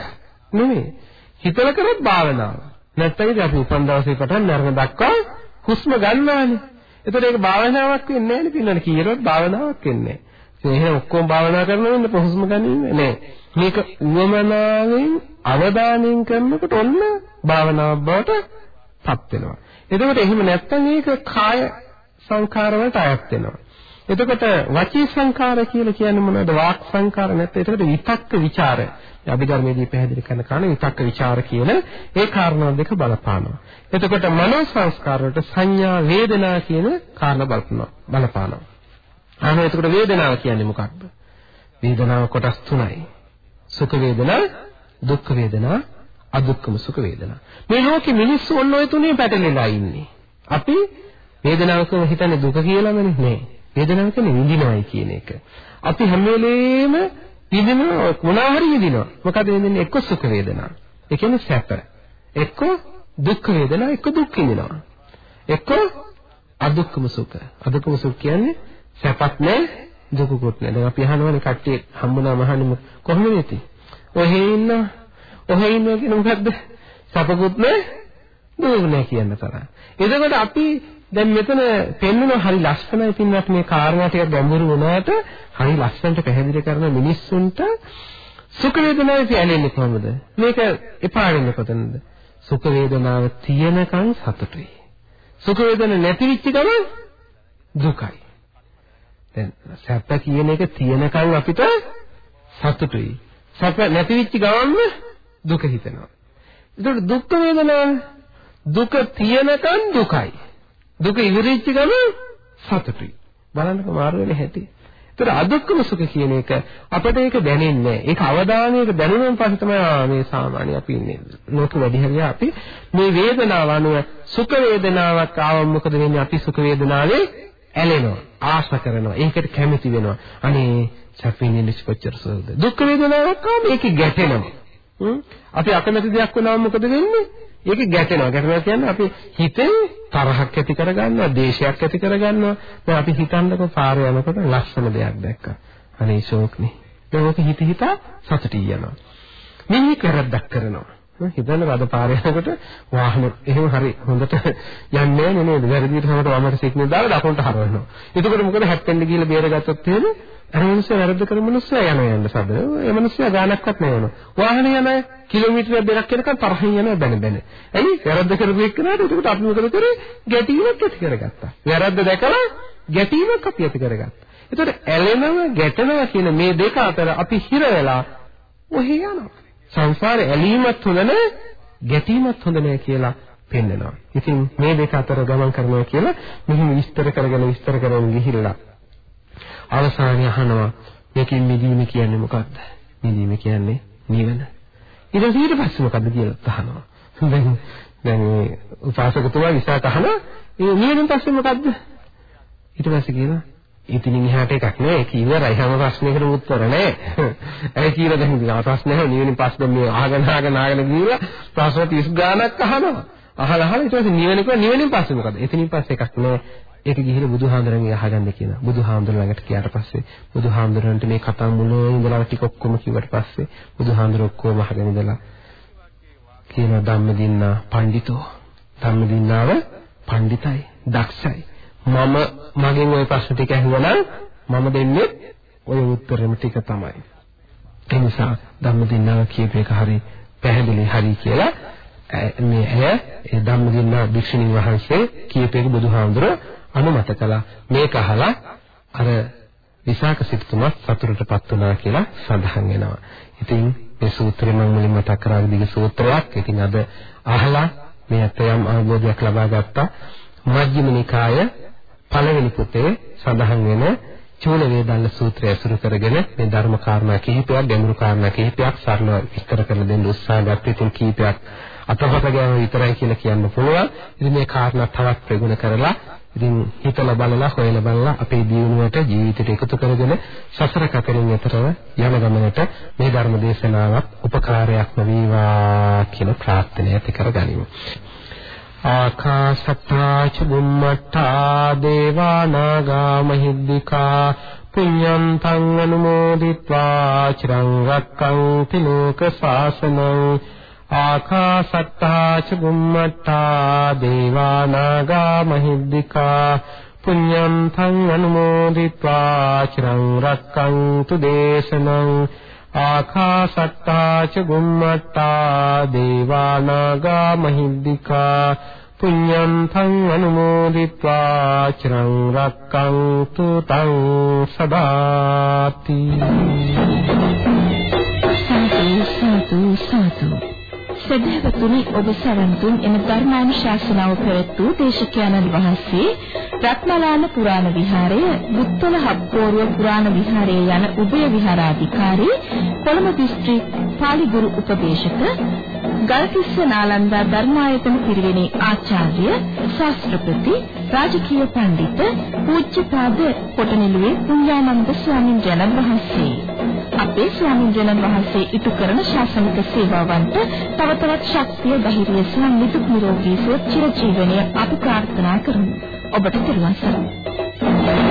නෙමෙයි. හිතලා කරත් භාවනාව. නැත්නම් අපි උපන් දවසේ පටන් මරණ දක්වා හුස්ම ගන්නවානේ. එතකොට ඒක භාවනාවක් වෙන්නේ නැහැ නේ පින්නන කීරොත් භාවනාවක් වෙන්නේ නැහැ. එහෙනම් ඔක්කොම භාවනා කරනවා ඉන්න පොහුස්ම ගන්නේ නැහැ. මේක උවමනාවෙන් අවධානයෙන් කරනකොට ඔන්න භාවනාවක් බවට පත් වෙනවා. එතකොට එහෙම නැත්නම් ඒක කාය සංඛාර වලට අයත් වෙනවා. එතකොට වචී සංඛාර කියලා කියන්නේ මොනවද? වාක් සංඛාර නැත්නම් එතකොට විතක්ක ਵਿਚාර. අභිධර්මයේදී පැහැදිලි කරන කාරණා විතක්ක ਵਿਚාර කියන ඒ කාරණා දෙක බලපානවා. එතකොට මනෝ සංස්කාර වලට සංඥා වේදනා කියන කාරණා බලපානවා. බලපානවා. අනේ එතකොට වේදනාව කියන්නේ මොකක්ද? වේදනාව කොටස් තුනයි. සුඛ වේදනා, දුක්ඛ වේදනා, අදුක්ඛම සුඛ වේදනා. මේ ලෝකේ මිනිස්සු ඔන්න ඔය තුනේ පැටලෙලා ඉන්නේ. අපි වේදනාව කියලා හිතන්නේ දුක කියලාමනේ නේ. වේදනාව කියන්නේ විඳිනවයි කියන එක. අපි හැම වෙලේම විඳිනවා මොනවා හරි විඳිනවා. මොකද විඳින්නේ එක්ක සුඛ වේදනා. ඒ කියන්නේ සැප. එක්ක දුක් වේදනා එක්ක දුක් විඳිනවා. එක්ක අදුක්කම සුඛ. අදුක්කම සුඛ කියන්නේ සැපත් නැහැ දුකකුත් නැහැ. දැන් අපි අහනවනේ කට්ටිය හම්බුනාම අහන්නේ කොහොමද ඉතින්? ඔහෙ ඉන්න ඔහෙ ඉන්න කියන මොකද්ද? සැපකුත් නැහැ දුක නැහැ කියන තරම්. එතකොට අපි දැන් මෙතන පෙන්වන හරි ලස්සනයි පින්වත් මේ කාරණා ටික ගැඹුරු වුණාට හරි ලස්සනට පැහැදිලි කරන මිනිස්සුන්ට සුඛ වේදනාවේ පැනෙන්නේ කොහොමද? මේක එපා වෙන්නේ කොතනද? සුඛ වේදනාව තියෙනකන් සතුටුයි. සුඛ වේදන නැති වෙච්ච ගමන් දුකයි. දැන් සැප කියන එක තියෙනකන් අපිට සතුටුයි. සැප නැති වෙච්ච ගමන්ම දුක හිතෙනවා. ඒකට දුක් වේදනාව දුක තියෙනකන් දුකයි. දුක ඉවරෙච්ච ගමන් සතුටුයි. බලන්නකෝ මාරු වෙන හැටි. ඒතර අදුක්කම සුඛ කියන එක අපිට ඒක දැනෙන්නේ නැහැ. ඒක අවධානයක දැනුනන් පස්සේ තමයි මේ සාමාන්‍ය අපි ඉන්නේ. ලෝක වැඩි හරිය අපි මේ වේදනාව අනුව සුඛ වේදනාවක් ආවම මොකද වෙන්නේ? අපි සුඛ වේදනාවේ ඇලෙනවා, ආශ කරනවා, ඒකට කැමති වෙනවා. අනේ සැපින් ඉන්න කොච්චර සුවද. දුක් වේදනාවක් ආවම ඒක ගැටෙනවා. අපි අකමැති දෙයක් වුණාම මොකද වෙන්නේ? ඒක ගැටෙනවා. ගැටෙනවා කියන්නේ අපි හිතේ තරහක් ඇති කරගන්නවා, දේශයක් ඇති කරගන්නවා. දැන් අපි හිතන්නකො පාරේ යනකොට ලස්සන දෙයක් දැක්කා. අනේ ෂෝක්නේ. දැන් ඔක හිත හිතා සතුටින් යනවා. මිනිහ කරද්දක් කරනවා. හිතන්න රද පාරේ යනකොට වාහන එහෙම හරි හොඳට යන්නේ නෑ නේද? වැරදියට හැමත වමට සිග්නල් දාලා දකුණට හරවනවා. එතකොට මොකද හැප්පෙන්න ගිහලා බේරගත්තොත් එහෙම අර මිනිස්සු වැරද්ද කරන මිනිස්සු යන යන්න සද. ඒ මිනිස්සු ගානක්වත් නෑ වුණා. වාහනේ යන කිලෝමීටර දෙකක් යනකම් තරහින් යනවා බැන බැන. ඇයි? වැරද්ද කරපු එක්කනට එතකොට අපි මොකද කරේ? ගැටීමක් ඇති කරගත්තා. වැරද්ද දැකලා ගැටීමක් අපි ඇති කරගත්තා. එතකොට ඇලෙනව ගැටෙනවා කියන මේ දෙක අතර අපි හිර වෙලා ඔහේ යනවා. සංසාරේ ඇලීමත් හොඳ නැහැ, ගැටීමත් හොඳ නැහැ කියලා පෙන්නනවා. ඉතින් මේ දෙක අතර ගමන් කරනවා කියලා මෙහිම විස්තර කරගෙන විස්තර කරගෙන ගිහිල්ලා අවසානයේ අහනවා මේකෙන් මිදීම කියන්නේ මොකක්ද? මිදීම කියන්නේ නිවන. ඊට ඊට පස්සේ මොකද්ද කියලා අහනවා. දැන් දැන් මේ උපාසකතුමා විසාක අහනවා ඒ නිවනින් පස්සේ මොකද්ද? ඊට පස්සේ කියනවා ඉතින් එහාට එකක් නෑ ඒක ඉවරයි හැම ප්‍රශ්නයකටම උත්තර නෑ. ඒ කියලා දැන් ඉතින් ප්‍රශ්න නැහැ නිවනින් පස්සේ මේ අහගෙන අහගෙන අහගෙන ගිහලා ප්‍රශ්න 30 ගාණක් අහනවා. අහලා අහලා ඊට පස්සේ නිවන කිව්වා නිවනින් පස්සේ මොකද? එතනින් පස්සේ එකක් නෑ. ඒක ගිහින් බුදුහාමුදුරන්ගේ අහගන්න කියනවා. බුදුහාමුදුර ළඟට ගියාට පස්සේ බුදුහාමුදුරන්ට මේ කතා මුලින් ඉඳලා ටික ඔක්කොම කිව්වට පස්සේ බුදුහාමුදුර ඔක්කොම අහගෙන ඉඳලා කියනවා ධම්මදින්නා පඬිතෝ. ධම්මදින්නාව පඬිතයි, දක්ෂයි. මම මගෙන් ওই ප්‍රශ්න ටික ඇහුවනම් මම දෙන්නේ ওই උත්තරෙම ටික තමයි. ඒ නිසා ධම්මදින්නාව කියපු එක හරි පැහැදිලි හරි කියලා මේ ඇය ඒ ධම්මදින්නා භික්ෂුණීන් වහන්සේ කියපු එක බුදුහාමුදුර අනුමත කළා. මේක අහලා අර විසාක සිටුතුමා සතුටටපත් වුණා කියලා සඳහන් වෙනවා. ඉතින් මේ සූත්‍රය මම මුලින් මතක් කරා දිග සූත්‍රයක්. ඉතින් අද අහලා මේ අතයම් අවබෝධයක් ලබා ගත්තා. මජ්ක්‍ධිම නිකාය පළවෙනි පොතේ සඳහන් වෙන චූල වේදල්ල සූත්‍රය අසුරු කරගෙන මේ ධර්ම කාරණා කිහිපයක් ගැඹුරු කාරණා කිහිපයක් සරලව විස්තර කරලා දෙන්න උත්සාහ ගත්ත ඉතින් කීපයක් අතපත ගෑම විතරයි කියලා කියන්න පුළුවන්. ඉතින් මේ කාරණා තවත් ප්‍රගුණ කරලා ඉතින් හිතලා බලලා හොයලා බලලා අපේ දියුණුවට ජීවිතයට එකතු කරගෙන සසර කතරින් එතරව යන ගමනට මේ ධර්ම දේශනාවක් උපකාරයක්ම වේවා කියන ප්‍රාර්ථනාව ඇති කරගනිමු. ආකාශත්තා ච බුම්මත්තා දේවා නාග මහිද්దికා පුඤ්ඤන්තං අනුමෝදිත්වා චිරං රක්ඛන්ති ලෝක ශාසනං ආකාශත්තා ච බුම්මත්තා දේවා නාග මහිද්దికා පුඤ්ඤන්තං අනුමෝදිත්වා චිරං රක්ඛන්තු දේශනං ආකාසට්ටා ච බුම්මට්ටා දේවානාගා මහිද්దికා පුඤ්ඤන්තං අනුමෝදිත්වා චිරං රක්කන්තු තං සදාති සතු සතු සතු සදහවතුනි ඔබ සරණ දුන් එම ධර්මානුශාසනාව පැවැත්වූ දේශකයන්න් වහන්සේ රත්නලාන පුරාණ විහාරය, බුත්තල හබ්බෝරුව පුරාණ විහාරය යන උභය විහාරාධිකාරී කොළඹ දිස්ත්‍රික් පාලිගුරු උපදේශක ගල්කිස්ස නාලන්දා ධර්මායතන පිරිවෙනේ ආචාර්ය ශාස්ත්‍රපති රාජකීය පඬිත පූජ්‍යපාද කොටනෙළුවේ පුඤ්ඤානන්ද ස්වාමීන් වහන්සේ. අපේ ස්වාමීන් වහන්සේ ඉටු කරන ශාසනික සේවාවන්ට තව තවත් ශක්තිය ධෛර්යය සහ නිදුක් නිරෝගී සුව චිරජීවනය අපි ප්‍රාර්ථනා කරමු. ඔබට පිරුවන් සරණයි.